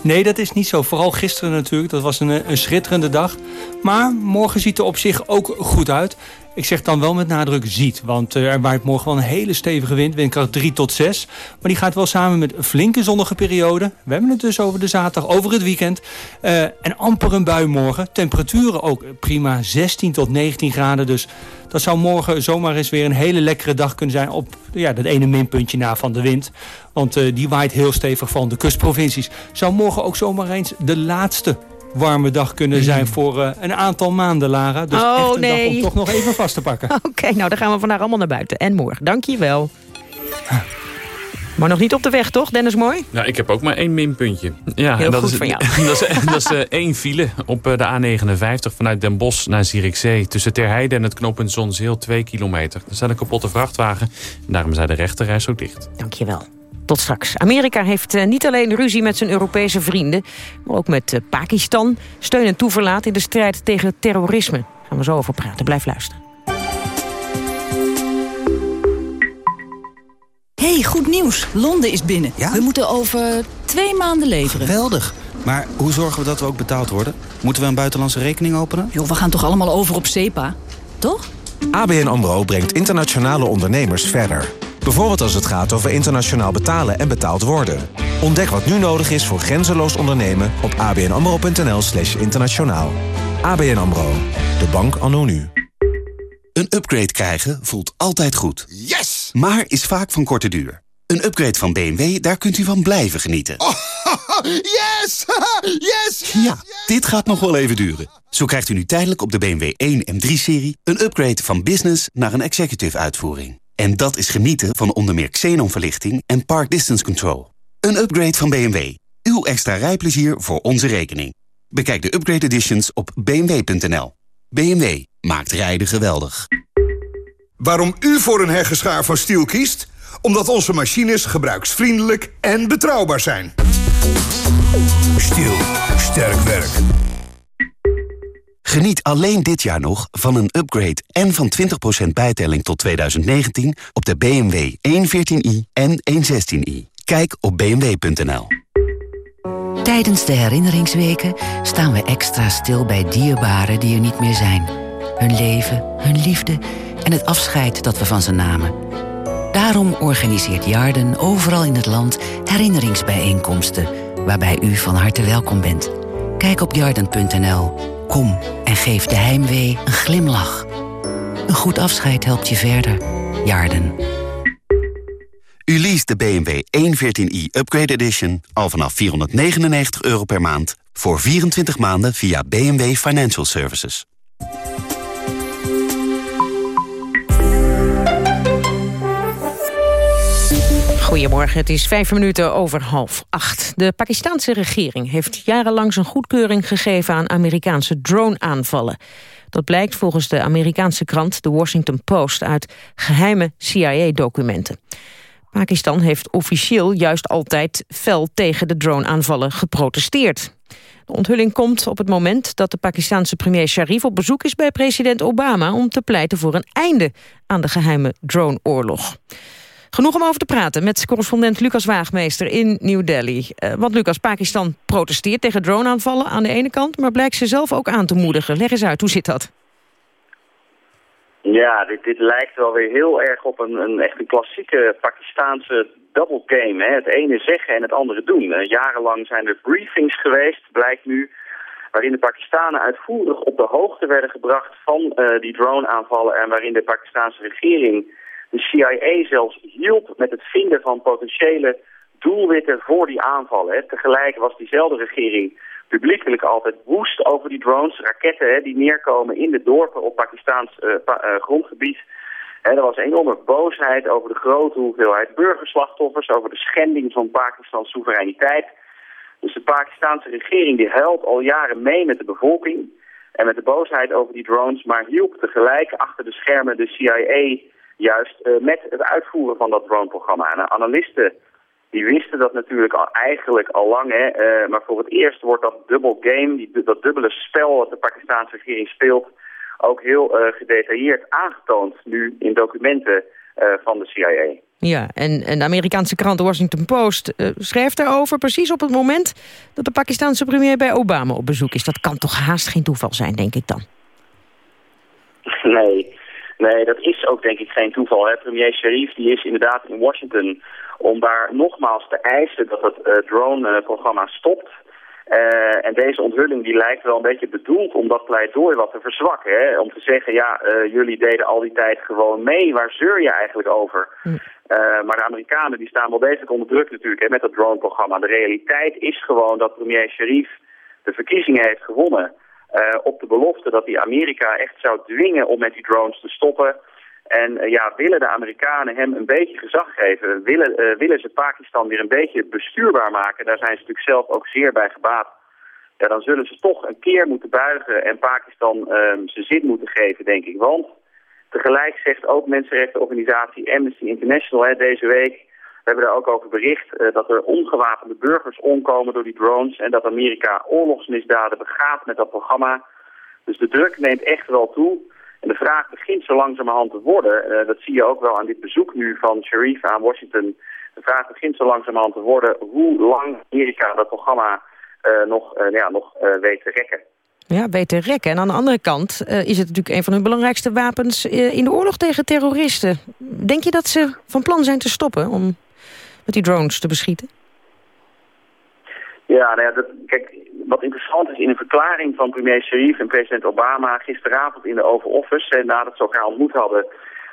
Nee, dat is niet zo. Vooral gisteren natuurlijk. Dat was een, een schitterende dag. Maar morgen ziet er op zich ook goed uit. Ik zeg dan wel met nadruk ziet. Want eh, er waait morgen wel een hele stevige wind. Windkracht 3 tot 6. Maar die gaat wel samen met een flinke zonnige periode. We hebben het dus over de zaterdag, over het weekend. Eh, en amper een bui morgen. Temperaturen ook prima 16 tot 19 graden. Dus dat zou morgen zomaar eens weer een hele lekkere dag kunnen zijn... op ja, dat ene minpuntje na van de wind. Want eh, die waait heel stevig van de kustprovincies. Zou morgen ook zomaar eens de laatste warme dag kunnen zijn voor eh, een aantal maanden, Lara. Dus Oh, echt een nee. dag om toch nog even vast te pakken. Oké, nou dan gaan we vandaag allemaal naar buiten. En morgen, dank je wel. Maar nog niet op de weg, toch, Dennis Mooi? Ja, ik heb ook maar één minpuntje. Ja, Heel en dat goed is, van jou. Dat is, dat is eh, één file op eh, de A59 vanuit Den Bosch naar Zierikzee. Tussen Terheide en het knooppunt Zonzeel 2 kilometer. Er staat een kapotte vrachtwagen. En daarom zijn de rechterreis ook dicht. Dank je wel. Tot straks. Amerika heeft eh, niet alleen ruzie met zijn Europese vrienden... maar ook met eh, Pakistan. Steun en toeverlaat in de strijd tegen terrorisme. Daar gaan we zo over praten. Blijf luisteren. hey, goed nieuws. Londen is binnen. We moeten over twee maanden leveren. Geweldig. Maar hoe zorgen we dat we ook betaald worden? Moeten we een buitenlandse rekening openen? Joh, we gaan toch allemaal over op SEPA? Toch? ABN AMRO brengt internationale ondernemers verder. Bijvoorbeeld als het gaat over internationaal betalen en betaald worden. Ontdek wat nu nodig is voor grenzeloos ondernemen op abnamro.nl slash internationaal. ABN AMRO, de bank anno nu. Een upgrade krijgen voelt altijd goed. Yes! Maar is vaak van korte duur. Een upgrade van BMW, daar kunt u van blijven genieten. yes! yes! Ja, dit gaat nog wel even duren. Zo krijgt u nu tijdelijk op de BMW 1 en 3-serie... een upgrade van business naar een executive uitvoering. En dat is genieten van onder meer xenonverlichting en park distance control. Een upgrade van BMW. Uw extra rijplezier voor onze rekening. Bekijk de upgrade editions op bmw.nl. BMW maakt rijden geweldig. Waarom u voor een heggeschaar van Stiel kiest? Omdat onze machines gebruiksvriendelijk en betrouwbaar zijn. Stiel, sterk werk. Geniet alleen dit jaar nog van een upgrade en van 20% bijtelling tot 2019 op de BMW 114i en 116i. Kijk op bmw.nl. Tijdens de herinneringsweken staan we extra stil bij dierbaren die er niet meer zijn. Hun leven, hun liefde en het afscheid dat we van ze namen. Daarom organiseert Jarden overal in het land herinneringsbijeenkomsten... waarbij u van harte welkom bent. Kijk op jarden.nl. Kom en geef de heimwee een glimlach. Een goed afscheid helpt je verder. Jarden. U leest de BMW 114i Upgrade Edition al vanaf 499 euro per maand... voor 24 maanden via BMW Financial Services. Goedemorgen, het is vijf minuten over half acht. De Pakistanse regering heeft jarenlang zijn goedkeuring gegeven... aan Amerikaanse drone-aanvallen. Dat blijkt volgens de Amerikaanse krant The Washington Post... uit geheime CIA-documenten. Pakistan heeft officieel juist altijd fel tegen de drone-aanvallen geprotesteerd. De onthulling komt op het moment dat de Pakistanse premier Sharif op bezoek is bij president Obama om te pleiten voor een einde aan de geheime drone-oorlog. Genoeg om over te praten met correspondent Lucas Waagmeester in New Delhi. Eh, want Lucas, Pakistan protesteert tegen drone-aanvallen aan de ene kant... maar blijkt ze zelf ook aan te moedigen. Leg eens uit, hoe zit dat? Ja, dit, dit lijkt wel weer heel erg op een, een echt een klassieke Pakistaanse double game. Hè? Het ene zeggen en het andere doen. Eh, jarenlang zijn er briefings geweest, blijkt nu, waarin de Pakistanen uitvoerig op de hoogte werden gebracht van eh, die drone-aanvallen en waarin de Pakistanse regering de CIA zelfs hielp met het vinden van potentiële doelwitten voor die aanvallen. Tegelijk was diezelfde regering publiekelijk altijd woest over die drones, raketten hè, die neerkomen in de dorpen op Pakistaans eh, eh, grondgebied. Hè, er was enorme boosheid over de grote hoeveelheid burgerslachtoffers, over de schending van Pakistans soevereiniteit. Dus de Pakistanse regering die huilt al jaren mee met de bevolking en met de boosheid over die drones, maar hielp tegelijk achter de schermen de CIA juist uh, met het uitvoeren van dat droneprogramma. En analisten die wisten dat natuurlijk al eigenlijk al lang, hè, uh, maar voor het eerst wordt dat dubbel game, die, dat dubbele spel wat de Pakistanse regering speelt, ook heel uh, gedetailleerd aangetoond nu in documenten van de CIA. Ja, en, en de Amerikaanse krant Washington Post schrijft daarover... precies op het moment dat de Pakistanse premier bij Obama op bezoek is. Dat kan toch haast geen toeval zijn, denk ik dan? Nee, nee dat is ook denk ik geen toeval. Hè. Premier Sharif die is inderdaad in Washington om daar nogmaals te eisen dat het uh, drone-programma stopt... Uh, en deze onthulling die lijkt wel een beetje bedoeld om dat pleidooi wat te verzwakken. Hè? Om te zeggen, ja, uh, jullie deden al die tijd gewoon mee. Waar zeur je eigenlijk over? Hm. Uh, maar de Amerikanen die staan wel degelijk onder druk natuurlijk hè, met dat drone-programma. De realiteit is gewoon dat premier Sharif de verkiezingen heeft gewonnen... op de belofte dat hij Amerika echt zou dwingen om met die drones te stoppen... En uh, ja, willen de Amerikanen hem een beetje gezag geven? Willen, uh, willen ze Pakistan weer een beetje bestuurbaar maken? Daar zijn ze natuurlijk zelf ook zeer bij gebaat. Ja, dan zullen ze toch een keer moeten buigen en Pakistan uh, zijn zin moeten geven, denk ik. Want tegelijk zegt ook mensenrechtenorganisatie Amnesty International hè, deze week... We hebben daar ook over bericht uh, dat er ongewapende burgers omkomen door die drones... en dat Amerika oorlogsmisdaden begaat met dat programma. Dus de druk neemt echt wel toe... En de vraag begint zo langzamerhand te worden. Uh, dat zie je ook wel aan dit bezoek nu van Sharif aan Washington. De vraag begint zo langzamerhand te worden hoe lang Amerika dat programma uh, nog, ja, nog weet te rekken. Ja, weet te rekken. En aan de andere kant is het natuurlijk een van hun belangrijkste wapens in de oorlog tegen terroristen. Denk je dat ze van plan zijn te stoppen om met die drones te beschieten? Ja, nou dat, kijk, wat interessant is in een verklaring van premier Sharif en president Obama gisteravond in de Oval Office, nadat ze elkaar ontmoet hadden,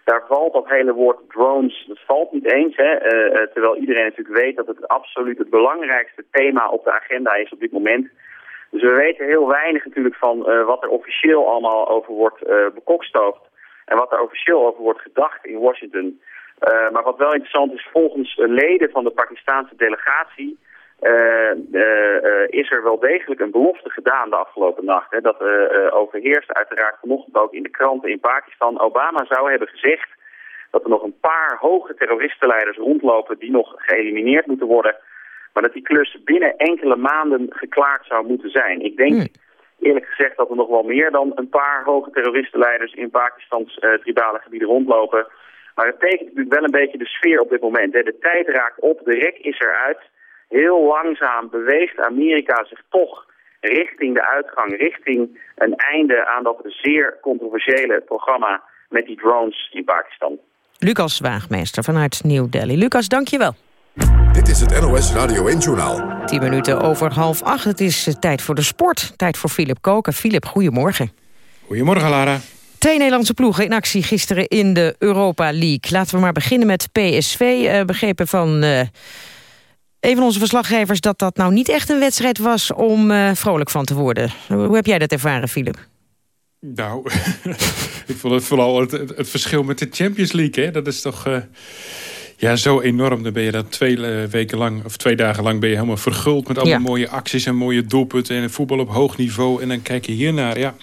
daar valt dat hele woord drones, dat valt niet eens. Hè, uh, terwijl iedereen natuurlijk weet dat het absoluut het belangrijkste thema op de agenda is op dit moment. Dus we weten heel weinig natuurlijk van uh, wat er officieel allemaal over wordt uh, bekokstoofd. En wat er officieel over wordt gedacht in Washington. Maar wat wel interessant is, volgens leden van de Pakistanse delegatie uh, uh, is er wel degelijk een belofte gedaan de afgelopen nacht. Hè, dat overheerst uiteraard vanochtend ook in de kranten in Pakistan. Obama zou hebben gezegd dat er nog een paar hoge terroristenleiders rondlopen die nog geëlimineerd moeten worden. Maar dat die klus binnen enkele maanden geklaard zou moeten zijn. Ik denk hmm. eerlijk gezegd dat er nog wel meer dan een paar hoge terroristenleiders in Pakistans tribale gebieden rondlopen. Maar het tekent natuurlijk wel een beetje de sfeer op dit moment. Hè. De tijd raakt op, de rek is eruit heel langzaam beweegt Amerika zich toch richting de uitgang, richting een einde aan dat zeer controversiële programma met die drones in Pakistan. Lucas Waagmeester vanuit New Delhi. Lucas, dank je wel. Dit is het NOS Radio 1-journaal. 10 minuten over half acht. Het is eh, tijd voor de sport. Tijd voor Philip Koken. Philip, goedemorgen. Goedemorgen, Lara. Twee Nederlandse ploegen in actie gisteren in de Europa League. Laten we maar beginnen met PSV. Uh, eh, begrepen van... Uh, een van onze verslaggevers dat dat nou niet echt een wedstrijd was om uh, vrolijk van te worden. Hoe heb jij dat ervaren, Philip? Nou, ik vond het vooral het, het, verschil met de Champions League. Hè? Dat is toch ja, zo enorm. Dan ben je dat twee weken lang, of twee dagen lang ben je helemaal verguld... met allemaal mooie acties en mooie doelpunten en voetbal op hoog niveau. En dan kijk je hiernaar, ja...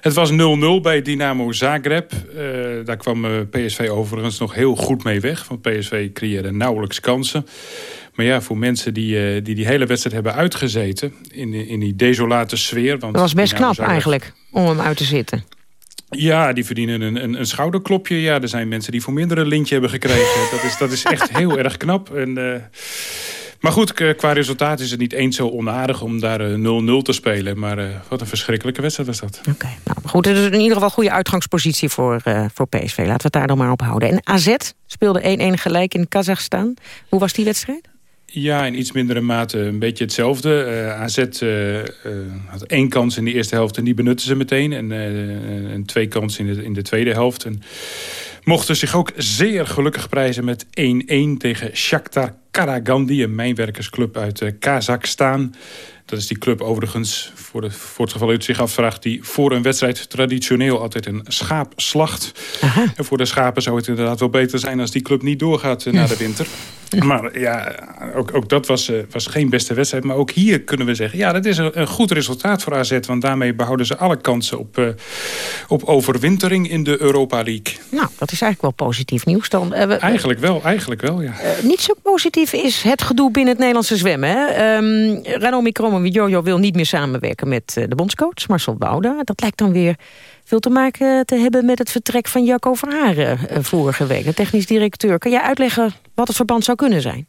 Het was 0-0 bij Dynamo Zagreb. Uh, daar kwam PSV overigens nog heel goed mee weg. Want PSV creëerde nauwelijks kansen. Maar ja, voor mensen die uh, die, die hele wedstrijd hebben uitgezeten... in, in die desolate sfeer... Want dat was best knap eigenlijk, om hem uit te zitten. Ja, die verdienen een, een, een, schouderklopje. Ja, er zijn mensen die voor minder een lintje hebben gekregen. Dat is, dat is echt heel erg knap. En, uh, maar goed, qua resultaat is het niet eens zo onaardig om daar 0-0 uh, te spelen. Maar uh, wat een verschrikkelijke wedstrijd was dat. Oké, okay, nou goed. Het is in ieder geval een goede uitgangspositie voor, uh, voor PSV. Laten we het daar dan maar op houden. En AZ speelde 1-1 gelijk in Kazachstan. Hoe was die wedstrijd? Ja, in iets mindere mate een beetje hetzelfde. Uh, AZ uh, uh, had één kans in de eerste helft en die benutten ze meteen. En, en twee kansen in de, in de tweede helft. En mochten zich ook zeer gelukkig prijzen met 1-1 tegen Shakhtar Karagandi... een mijnwerkersclub uit uh, Kazachstan. Dat is die club overigens, voor, de, voor het geval u het zich afvraagt... die voor een wedstrijd traditioneel altijd een schaap slacht. En voor de schapen zou het inderdaad wel beter zijn... als die club niet doorgaat uh, na de winter. Maar ja, ook, ook dat was, uh, was geen beste wedstrijd. Maar ook hier kunnen we zeggen... ja, dat is een, een goed resultaat voor AZ. Want daarmee behouden ze alle kansen op, uh, op overwintering in de Europa League. Nou, dat is eigenlijk wel positief nieuws dan. We, eigenlijk wel, eigenlijk wel, ja. niet zo positief is het gedoe binnen het Nederlandse zwemmen. Hè? Um, Jojo wil niet meer samenwerken met de bondscoach Marcel Bouda. Dat lijkt dan weer veel te maken te hebben met het vertrek van Jacco Verharen vorige week. De technisch directeur. Kan jij uitleggen wat het verband zou kunnen zijn?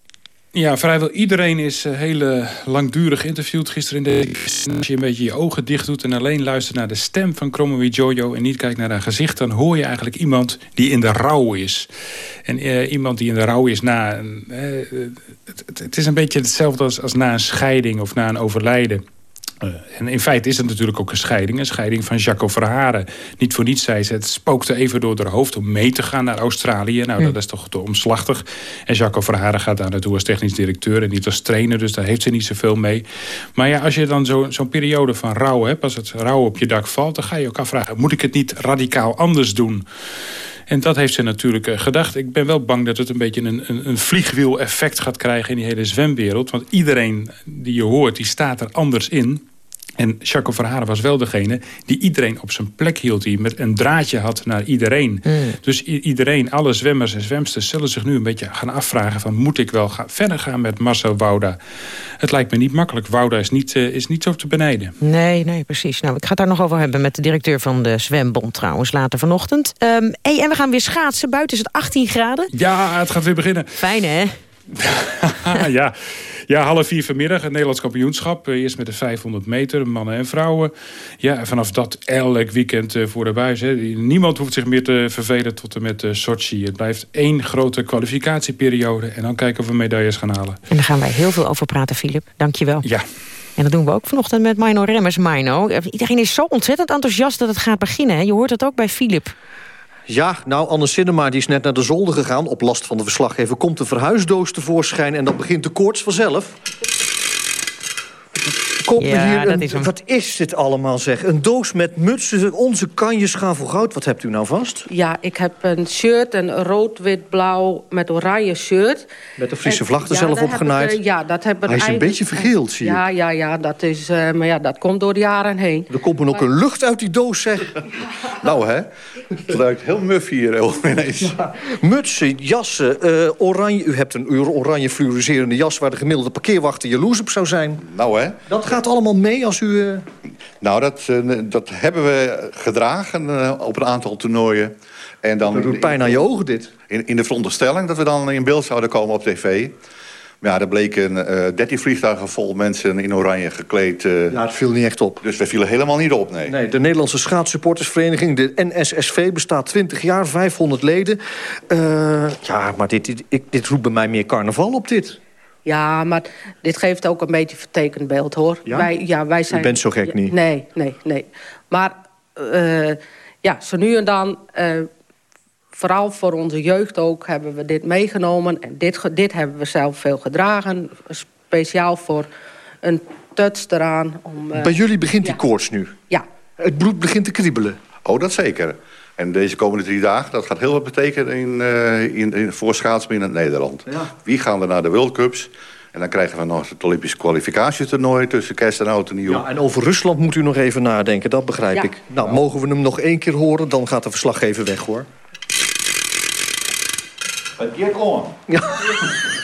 Ja, vrijwel iedereen is heel langdurig geïnterviewd gisteren in de Als je een beetje je ogen dicht doet en alleen luistert naar de stem van Kromowi Jojo... en niet kijkt naar haar gezicht, dan hoor je eigenlijk iemand die in de rouw is. En uh, iemand die in de rouw is na... Uh, het, het, is een beetje hetzelfde als na een scheiding of na een overlijden. Uh, en in feite is het natuurlijk ook een scheiding. Een scheiding van Jaco Verharen. Niet voor niets zei ze, het spookte even door haar hoofd... om mee te gaan naar Australië. Nou, dat is toch te omslachtig. En Jaco Verharen gaat daar naartoe als technisch directeur... en niet als trainer, dus daar heeft ze niet zoveel mee. Maar ja, als je dan zo'n zo periode van rouw hebt... als het rouw op je dak valt, dan ga je ook afvragen... moet ik het niet radicaal anders doen? En dat heeft ze natuurlijk uh, gedacht. Ik ben wel bang dat het een beetje een, een, een vliegwiel-effect gaat krijgen... in die hele zwemwereld. Want iedereen die je hoort, die staat er anders in... En Jaco Verharen was wel degene die iedereen op zijn plek hield. Die met een draadje had naar iedereen. Mm. Dus iedereen, alle zwemmers en zwemsters... zullen zich nu een beetje gaan afvragen... van moet ik wel gaan, verder gaan met Marcel Wouda? Het lijkt me niet makkelijk. Wouda is niet, uh, is niet zo te benijden. Nee, nee, precies. Nou, ik ga het daar nog over hebben met de directeur van de Zwembond trouwens later vanochtend. Um, hey, en we gaan weer schaatsen. Buiten is het 18 graden. Ja, het gaat weer beginnen. Fijn, hè? ja. Ja, half vier vanmiddag, het Nederlands kampioenschap. Eerst met de 500 meter, mannen en vrouwen. Ja, vanaf dat elk weekend voor de buis. Hè. Niemand hoeft zich meer te vervelen tot en met Sochi. Het blijft één grote kwalificatieperiode. En dan kijken of we medailles gaan halen. En daar gaan wij heel veel over praten, Filip. Dank je wel. Ja. En dat doen we ook vanochtend met Mino Remmers. Mino, iedereen is zo ontzettend enthousiast dat het gaat beginnen. Je hoort het ook bij Filip. Ja, nou, Anne Cinema die is net naar de zolder gegaan. Op last van de verslaggever komt de verhuisdoos tevoorschijn... en dan begint de koorts vanzelf. Komt ja, hier een, dat is. Wat is dit allemaal, zeg? Een doos met mutsen, onze kanjes schavelgoud. Wat hebt u nou vast? Ja, ik heb een shirt, een rood-wit-blauw met oranje shirt. Met de Friese vlag er zelf op genaaid? Ik, ja, dat hebben Hij is een beetje vergeeld, zie je. Ja, ja, ja, dat is, uh, maar ja, dat komt door de jaren heen. Er komt ook een lucht uit die doos, zeg. nou, hè? Het ruikt heel muf hier ineens. Ja. Mutsen, jassen, uh, oranje. U hebt een oranje fluoriserende jas... waar de gemiddelde parkeerwachter jaloers op zou zijn. Nou, hè? Dat gaat allemaal mee als u... Uh... Nou, dat, uh, dat hebben we gedragen uh, op een aantal toernooien. En dan dat doet pijn aan je ogen, dit. In, in de veronderstelling dat we dan in beeld zouden komen op tv. Maar ja, er bleken uh, 13 vliegtuigen vol mensen in oranje gekleed. Uh, ja, het viel niet echt op. Dus we vielen helemaal niet op, nee. Nee, de Nederlandse schaatssupportersvereniging, de NSSV, bestaat 20 jaar, 500 leden. Uh, ja, maar dit, dit, dit roept bij mij meer carnaval op, dit. Ja, maar dit geeft ook een beetje vertekend beeld, hoor. Ja? Wij, ja, wij zijn, U bent zo gek niet. Nee, nee, nee. Maar uh, ja, zo nu en dan... Uh, vooral voor onze jeugd ook hebben we dit meegenomen. En dit, dit hebben we zelf veel gedragen. Speciaal voor een tuts eraan. Om, uh, Bij jullie begint die ja. koorts nu? Ja. Het bloed begint te kriebelen? Oh, dat zeker. En deze komende drie dagen, dat gaat heel wat betekenen in, uh, in, in, voor schaatsmen in het Nederland. Ja. Wie gaan er naar de World Cups? En dan krijgen we nog het Olympisch kwalificatietoernooi tussen kerst en oud en nieuw. Ja, en over Rusland moet u nog even nadenken, dat begrijp ja. ik. Nou, mogen we hem nog één keer horen? Dan gaat de verslaggever weg, hoor. Het keer komen. Ja.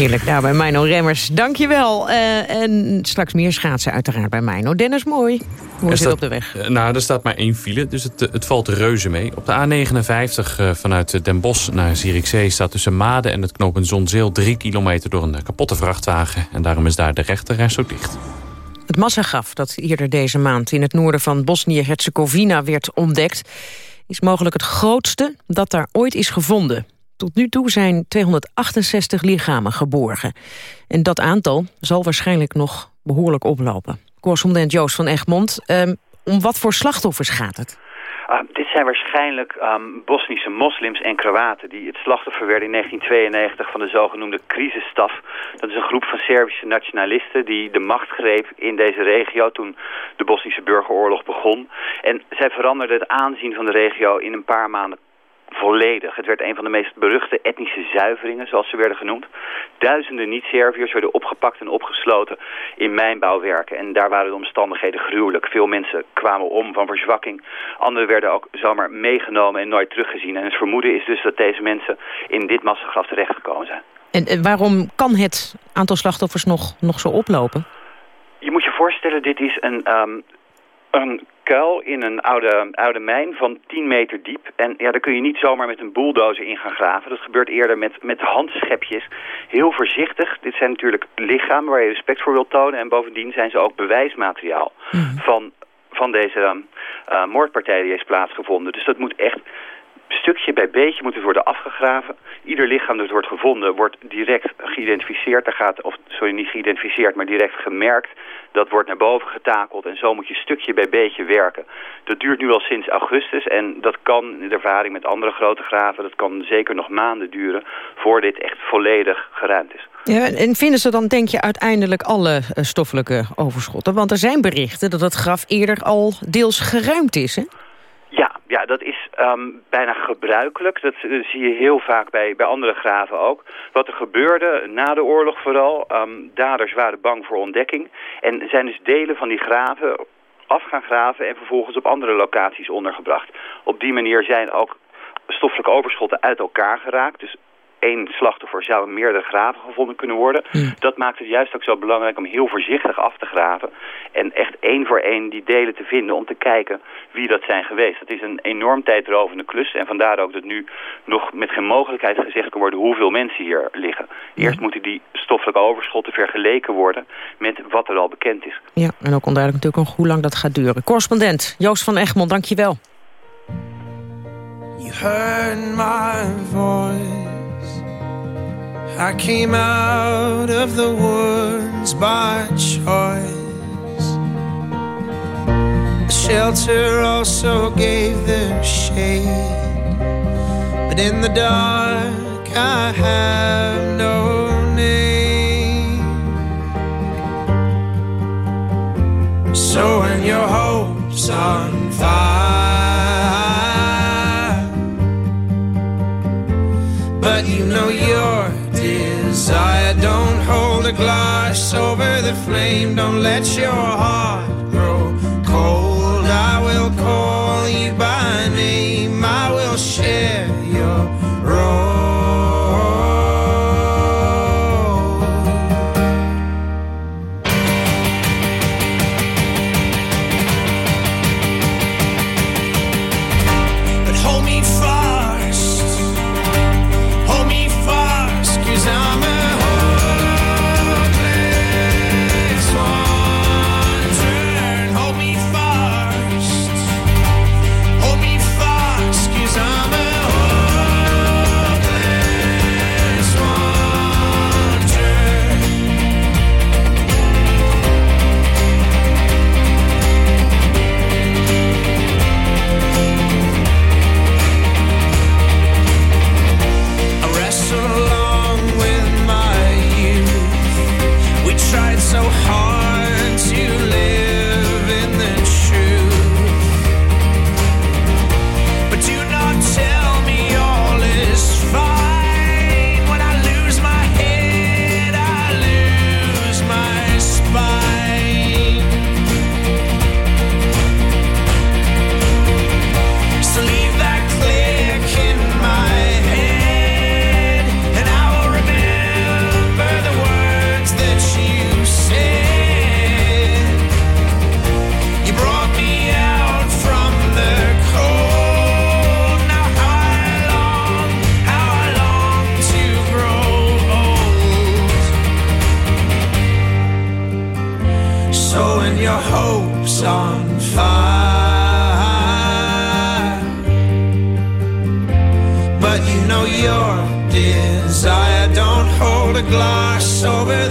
Heerlijk, daar bij Mino Remmers. Dankjewel. Uh, en straks meer schaatsen uiteraard bij Mino. Dennis, mooi. Hoe is het op de weg? Uh, nou, er staat maar één file, dus het, het valt reuze mee. Op de A59 uh, vanuit Den Bosch naar Zierikzee... staat tussen Maden en het knooppunt Zonzeel... drie kilometer door een kapotte vrachtwagen. En daarom is daar de rechterreis zo dicht. Het massagraf dat eerder deze maand in het noorden van Bosnië-Herzegovina werd ontdekt... is mogelijk het grootste dat daar ooit is gevonden. Tot nu toe zijn 268 lichamen geborgen. En dat aantal zal waarschijnlijk nog behoorlijk oplopen. Correspondent Joost van Egmond. Um, om wat voor slachtoffers gaat het? Uh, dit zijn waarschijnlijk um, Bosnische moslims en Kroaten... die het slachtoffer werden in 1992 van de zogenoemde crisisstaf. Dat is een groep van Servische nationalisten die de macht greep in deze regio... toen de Bosnische burgeroorlog begon. En zij veranderden het aanzien van de regio in een paar maanden volledig. Het werd een van de meest beruchte etnische zuiveringen, zoals ze werden genoemd. Duizenden niet-Serviërs werden opgepakt en opgesloten in mijnbouwwerken. En daar waren de omstandigheden gruwelijk. Veel mensen kwamen om van verzwakking. Anderen werden ook zomaar meegenomen en nooit teruggezien. En het vermoeden is dus dat deze mensen in dit massagraf terechtgekomen zijn. En, waarom kan het aantal slachtoffers nog, nog zo oplopen? Je moet je voorstellen, dit is een, um, een kuil in een oude, oude mijn van 10 meter diep. En ja, daar kun je niet zomaar met een bulldozer in gaan graven. Dat gebeurt eerder met, met handschepjes. Heel voorzichtig. Dit zijn natuurlijk lichamen waar je respect voor wilt tonen. En bovendien zijn ze ook bewijsmateriaal mhm. van, van deze uh, moordpartij die heeft plaatsgevonden. Dus dat moet echt stukje bij beetje moet het worden afgegraven. Ieder lichaam dat wordt gevonden wordt direct geïdentificeerd. Daar gaat, of sorry, niet geïdentificeerd, maar direct gemerkt. Dat wordt naar boven getakeld en zo moet je stukje bij beetje werken. Dat duurt nu al sinds augustus en dat kan in de ervaring met andere grote graven... dat kan zeker nog maanden duren voor dit echt volledig geruimd is. Ja, en vinden ze dan, denk je, uiteindelijk alle eh, stoffelijke overschotten? Want er zijn berichten dat het graf eerder al deels geruimd is, hè? Ja, ja, dat is um, bijna gebruikelijk. Dat, zie je heel vaak bij, bij andere graven ook. Wat er gebeurde na de oorlog vooral, um, daders waren bang voor ontdekking. En zijn dus delen van die graven af gaan graven en vervolgens op andere locaties ondergebracht. Op die manier zijn ook stoffelijke overschotten uit elkaar geraakt. Dus één slachtoffer zou in meerdere graven gevonden kunnen worden. Dat maakt het juist ook zo belangrijk om heel voorzichtig af te graven. En echt één voor één die delen te vinden om te kijken wie dat zijn geweest. Dat is een enorm tijdrovende klus. En vandaar ook dat nu nog met geen mogelijkheid gezegd kan worden hoeveel mensen hier liggen. Eerst moeten die stoffelijke overschotten vergeleken worden met wat er al bekend is. Ja, en ook onduidelijk natuurlijk nog hoe lang dat gaat duren. Correspondent Joost van Egmond, dankjewel. You heard my voice I came out of the woods by choice. The shelter also gave the shade, but in the dark I have no name. So when your hopes on fire, desire. Don't hold a glass over the flame. Don't let your heart grow cold. I will call you by name. I will share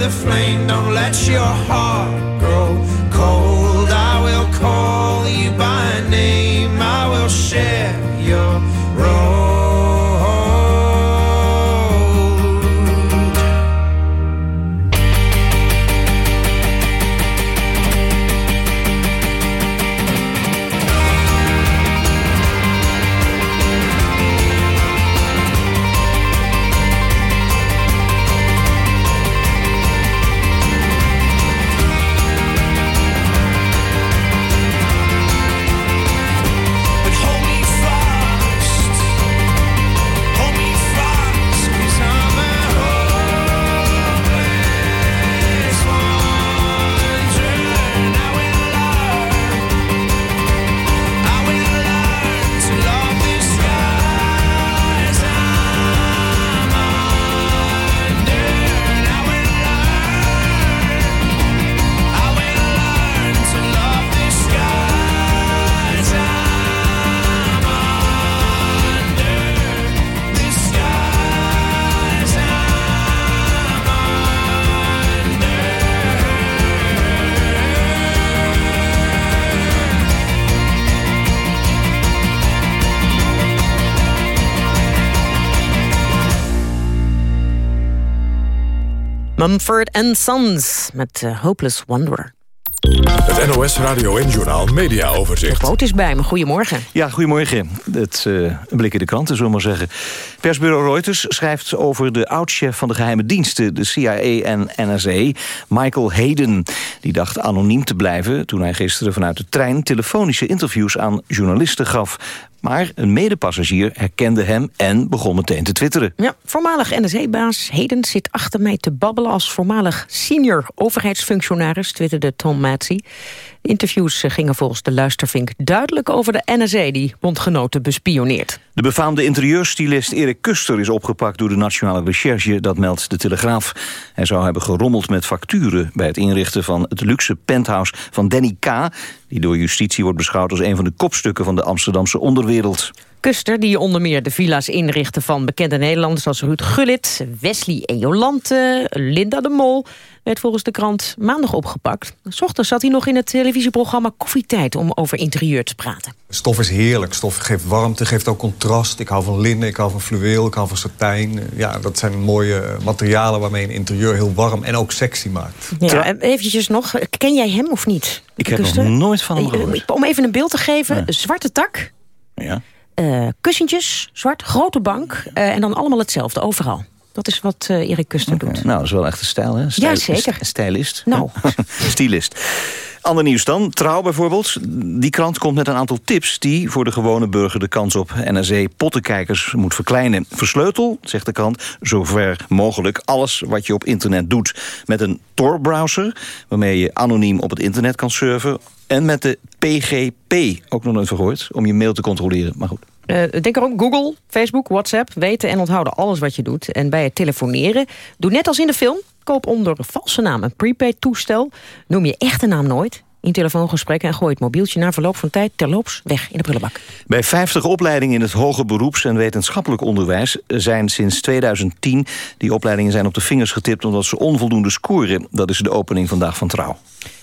flame. Don't let your heart Mumford Sons met uh, Hopeless Wanderer. Het NOS Radio en Journal Media Overzicht. De boot is bij me. Goedemorgen. Ja, goedemorgen. Het uh, blik in de kranten, zullen we maar zeggen. Persbureau Reuters schrijft over de oudchef van de geheime diensten... de CIA en NSA, Michael Hayden. Die dacht anoniem te blijven toen hij gisteren vanuit de trein... telefonische interviews aan journalisten gaf. Maar een medepassagier herkende hem en begon meteen te twitteren. Ja, voormalig NSE-baas Heden zit achter mij te babbelen... als voormalig senior overheidsfunctionaris, twitterde Tom Matzy. De interviews eh, gingen volgens de luistervink duidelijk over de NSE... die bondgenoten bespioneert. De befaamde interieurstylist Erik Kuster is opgepakt door de Nationale Recherche, dat meldt de Telegraaf. Hij zou hebben gerommeld met facturen bij het inrichten van het luxe penthouse van Danny K., die door justitie wordt beschouwd als een van de kopstukken van de Amsterdamse onderwereld. Kuster, die onder meer de villa's inrichtte van bekende Nederlanders... als Ruud Gullit, Wesley en Jolante, Linda de Mol... werd volgens de krant maandag opgepakt. S ochtends zat hij nog in het televisieprogramma Koffietijd... om over interieur te praten. Stof is heerlijk. Stof geeft warmte, geeft ook contrast. Ik hou van linnen, ik hou van fluweel, ik hou van satijn. Ja, dat zijn mooie materialen waarmee een interieur heel warm en ook sexy maakt. Ja, eventjes nog, ken jij hem of niet? Ik heb nog nooit van hem eh, gehoord. Om even een beeld te geven, zwarte tak... Ja. Uh, kussentjes, zwart, grote bank. Uh, en dan allemaal hetzelfde, overal. Dat is wat uh, Erik Kuster okay. doet. Nou, dat is wel echt een stijl, hè? Stijl, ja, zeker. Stylist. Nou. Stylist. Ander nieuws dan. Trouw bijvoorbeeld. Die krant komt met een aantal tips... die voor de gewone burger de kans op NRC-pottenkijkers moet verkleinen. Versleutel, zegt de krant, zover mogelijk alles wat je op internet doet. Met een Tor-browser, waarmee je anoniem op het internet kan surfen... en met de PGP, ook nog nooit verhoord, om je mail te controleren. Maar goed. Uh, denk erom, Google, Facebook, WhatsApp, weten en onthouden alles wat je doet. En bij het telefoneren, doe net als in de film, koop onder een valse naam een prepaid toestel. Noem je echte naam nooit in telefoongesprekken... en gooi het mobieltje na verloop van tijd terloops weg in de prullenbak. Bij 50 opleidingen in het hoger beroeps- en wetenschappelijk onderwijs... zijn sinds 2010 die opleidingen zijn op de vingers getipt... omdat ze onvoldoende scoren. Dat is de opening vandaag van Trouw.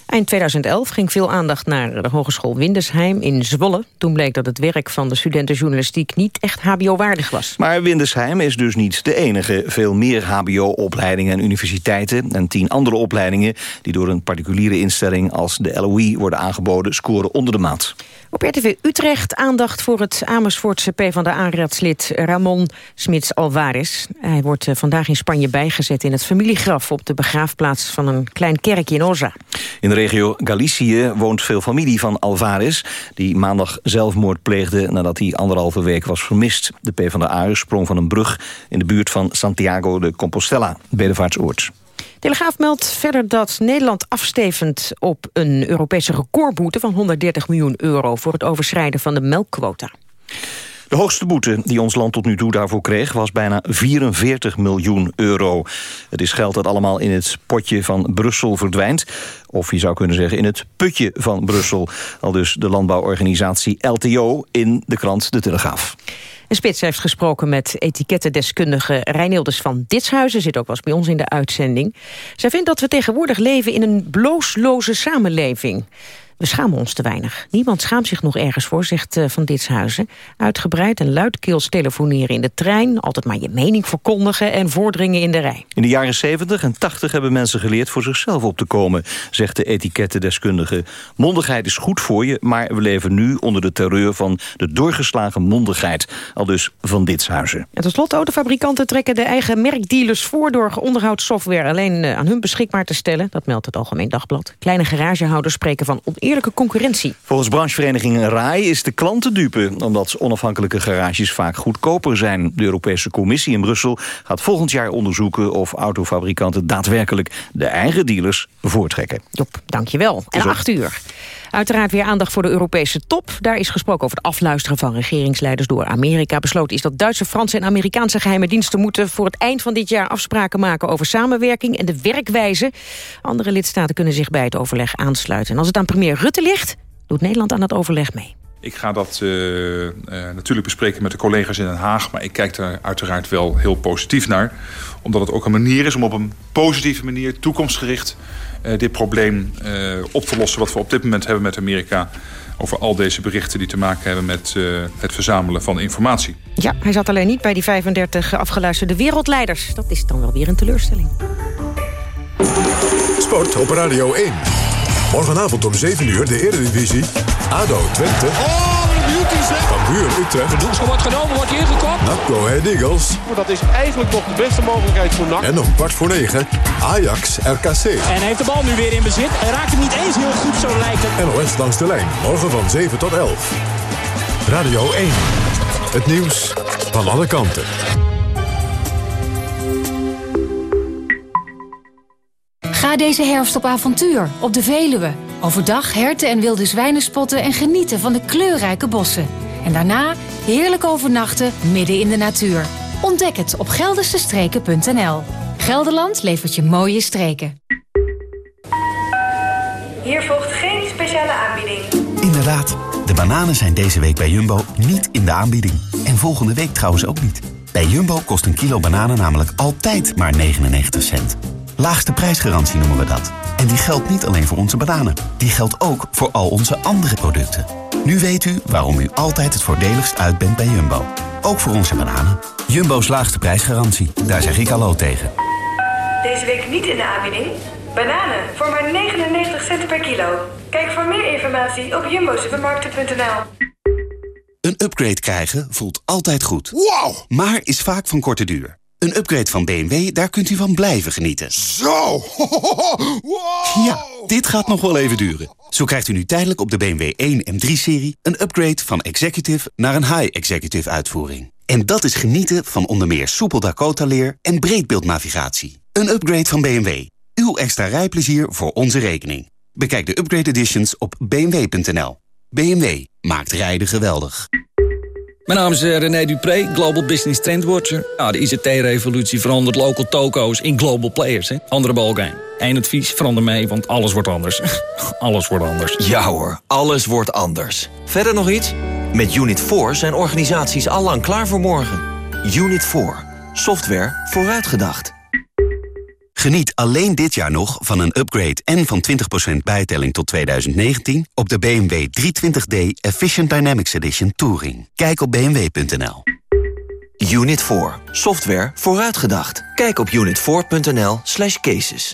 Eind 2011 ging veel aandacht naar de Hogeschool Windesheim in Zwolle. Toen bleek dat het werk van de studentenjournalistiek niet echt hbo-waardig was. Maar Windesheim is dus niet de enige. Veel meer hbo-opleidingen en universiteiten... en tien andere opleidingen die door een particuliere instelling... als de LOE worden aangeboden, scoren onder de maat. Op RTV Utrecht aandacht voor het Amersfoortse PvdA-raadslid Ramon Smits Alvarez. Hij wordt vandaag in Spanje bijgezet in het familiegraf... op de begraafplaats van een klein kerkje in Oza. In de regio Galicië woont veel familie van Alvarez... die maandag zelfmoord pleegde nadat hij anderhalve week was vermist. De PvdA sprong van een brug in de buurt van Santiago de Compostela, bedevaartsoord. Telegraaf meldt verder dat Nederland afstevend op een Europese recordboete van 130 miljoen euro voor het overschrijden van de melkquota. De hoogste boete die ons land tot nu toe daarvoor kreeg... was bijna 44 miljoen euro. Het is geld dat allemaal in het potje van Brussel verdwijnt. Of je zou kunnen zeggen in het putje van Brussel. Al dus de landbouworganisatie LTO in de krant De Telegraaf. En Spits heeft gesproken met etikettendeskundige Reinildes van Ditshuizen. Zit ook wel eens bij ons in de uitzending. Zij vindt dat we tegenwoordig leven in een bloosloze samenleving. We schamen ons te weinig. Niemand schaamt zich nog ergens voor, zegt uh, Van Ditshuizen. Uitgebreid en luidkeels telefoneren in de trein... altijd maar je mening verkondigen en voordringen in de rij. In de jaren 70 en 80 hebben mensen geleerd voor zichzelf op te komen... zegt de etikettendeskundige. Mondigheid is goed voor je, maar we leven nu onder de terreur... van de doorgeslagen mondigheid. Al dus Van Ditshuizen. En tot slot, autofabrikanten trekken de eigen merkdealers voor... door onderhoudssoftware alleen uh, aan hun beschikbaar te stellen. Dat meldt het Algemeen Dagblad. Kleine garagehouders spreken van eerlijke concurrentie. Volgens branchevereniging RAI is de klant dupe... omdat onafhankelijke garages vaak goedkoper zijn. De Europese Commissie in Brussel gaat volgend jaar onderzoeken... of autofabrikanten daadwerkelijk de eigen dealers voortrekken. Job, dankjewel. En acht uur. Uiteraard weer aandacht voor de Europese top. Daar is gesproken over het afluisteren van regeringsleiders door Amerika. Besloten is dat Duitse, Franse en Amerikaanse geheime diensten moeten voor het eind van dit jaar afspraken maken over samenwerking en de werkwijze. Andere lidstaten kunnen zich bij het overleg aansluiten. En als het aan premier Rutte ligt, doet Nederland aan het overleg mee. Ik ga dat uh, uh, natuurlijk bespreken met de collega's in Den Haag... maar ik kijk er uiteraard wel heel positief naar. Omdat het ook een manier is om op een positieve manier, toekomstgericht... Uh, dit probleem op te lossen wat we op dit moment hebben met Amerika... over al deze berichten die te maken hebben met het verzamelen van informatie. Ja, hij zat alleen niet bij die 35 afgeluisterde wereldleiders. Dat is dan wel weer een teleurstelling. Sport op Radio 1. Morgenavond om 7 uur de Eredivisie. ADO Twente. Oh, beauty zeg! Cambuur Utrecht. De doelschop wordt genomen, wordt hier ingekopt. NAC Head Eagles. Maar dat is eigenlijk nog de beste mogelijkheid voor NAC. En om kwart voor 9 Ajax RKC. En heeft de bal nu weer in bezit. Hij raakt hem niet eens heel goed, zo lijkt het. NOS langs de lijn. Morgen van 7 tot 11. Radio 1. Het nieuws van alle kanten. Ga deze herfst op avontuur op de Veluwe. Overdag herten en wilde zwijnen spotten en genieten van de kleurrijke bossen. En daarna heerlijk overnachten midden in de natuur. Ontdek het op geldersestreken.nl. Gelderland levert je mooie streken. Hier volgt geen speciale aanbieding. Inderdaad, de bananen zijn deze week bij Jumbo niet in de aanbieding. En volgende week trouwens ook niet. Bij Jumbo kost een kilo bananen namelijk altijd maar 99 cent. Laagste prijsgarantie noemen we dat. En die geldt niet alleen voor onze bananen. Die geldt ook voor al onze andere producten. Nu weet u waarom u altijd het voordeligst uit bent bij Jumbo. Ook voor onze bananen. Jumbo's laagste prijsgarantie. Daar zeg ik hallo tegen. Deze week niet in de aanbieding. Bananen voor maar 99 cent per kilo. Kijk voor meer informatie op jumbosupermarkten.nl. Een upgrade krijgen voelt altijd goed. Wow! Maar is vaak van korte duur. Een upgrade van BMW, daar kunt u van blijven genieten. Zo! Ja, dit gaat nog wel even duren. Zo krijgt u nu tijdelijk op de BMW 1 en 3-serie... een upgrade van executive naar een high-executive uitvoering. En dat is genieten van onder meer soepel Dakota-leer en breedbeeldnavigatie. Een upgrade van BMW. Uw extra rijplezier voor onze rekening. Bekijk de upgrade editions op bmw.nl. BMW maakt rijden geweldig. Mijn naam is eh, René Dupré, Global Business Trendwatcher. Ja, de ICT-revolutie verandert local toko's in global players. Hè? Andere balkijn. Eén advies, verander mee, want alles wordt anders. alles wordt anders. Ja hoor, alles wordt anders. Verder nog iets? Met Unit 4 zijn organisaties allang klaar voor morgen. Unit 4. Software vooruitgedacht. Geniet alleen dit jaar nog van een upgrade en van 20% bijtelling tot 2019 op de BMW 320d Efficient Dynamics Edition Touring. Kijk op bmw.nl. Unit 4. Software vooruitgedacht. Kijk op unit4.nl slash cases.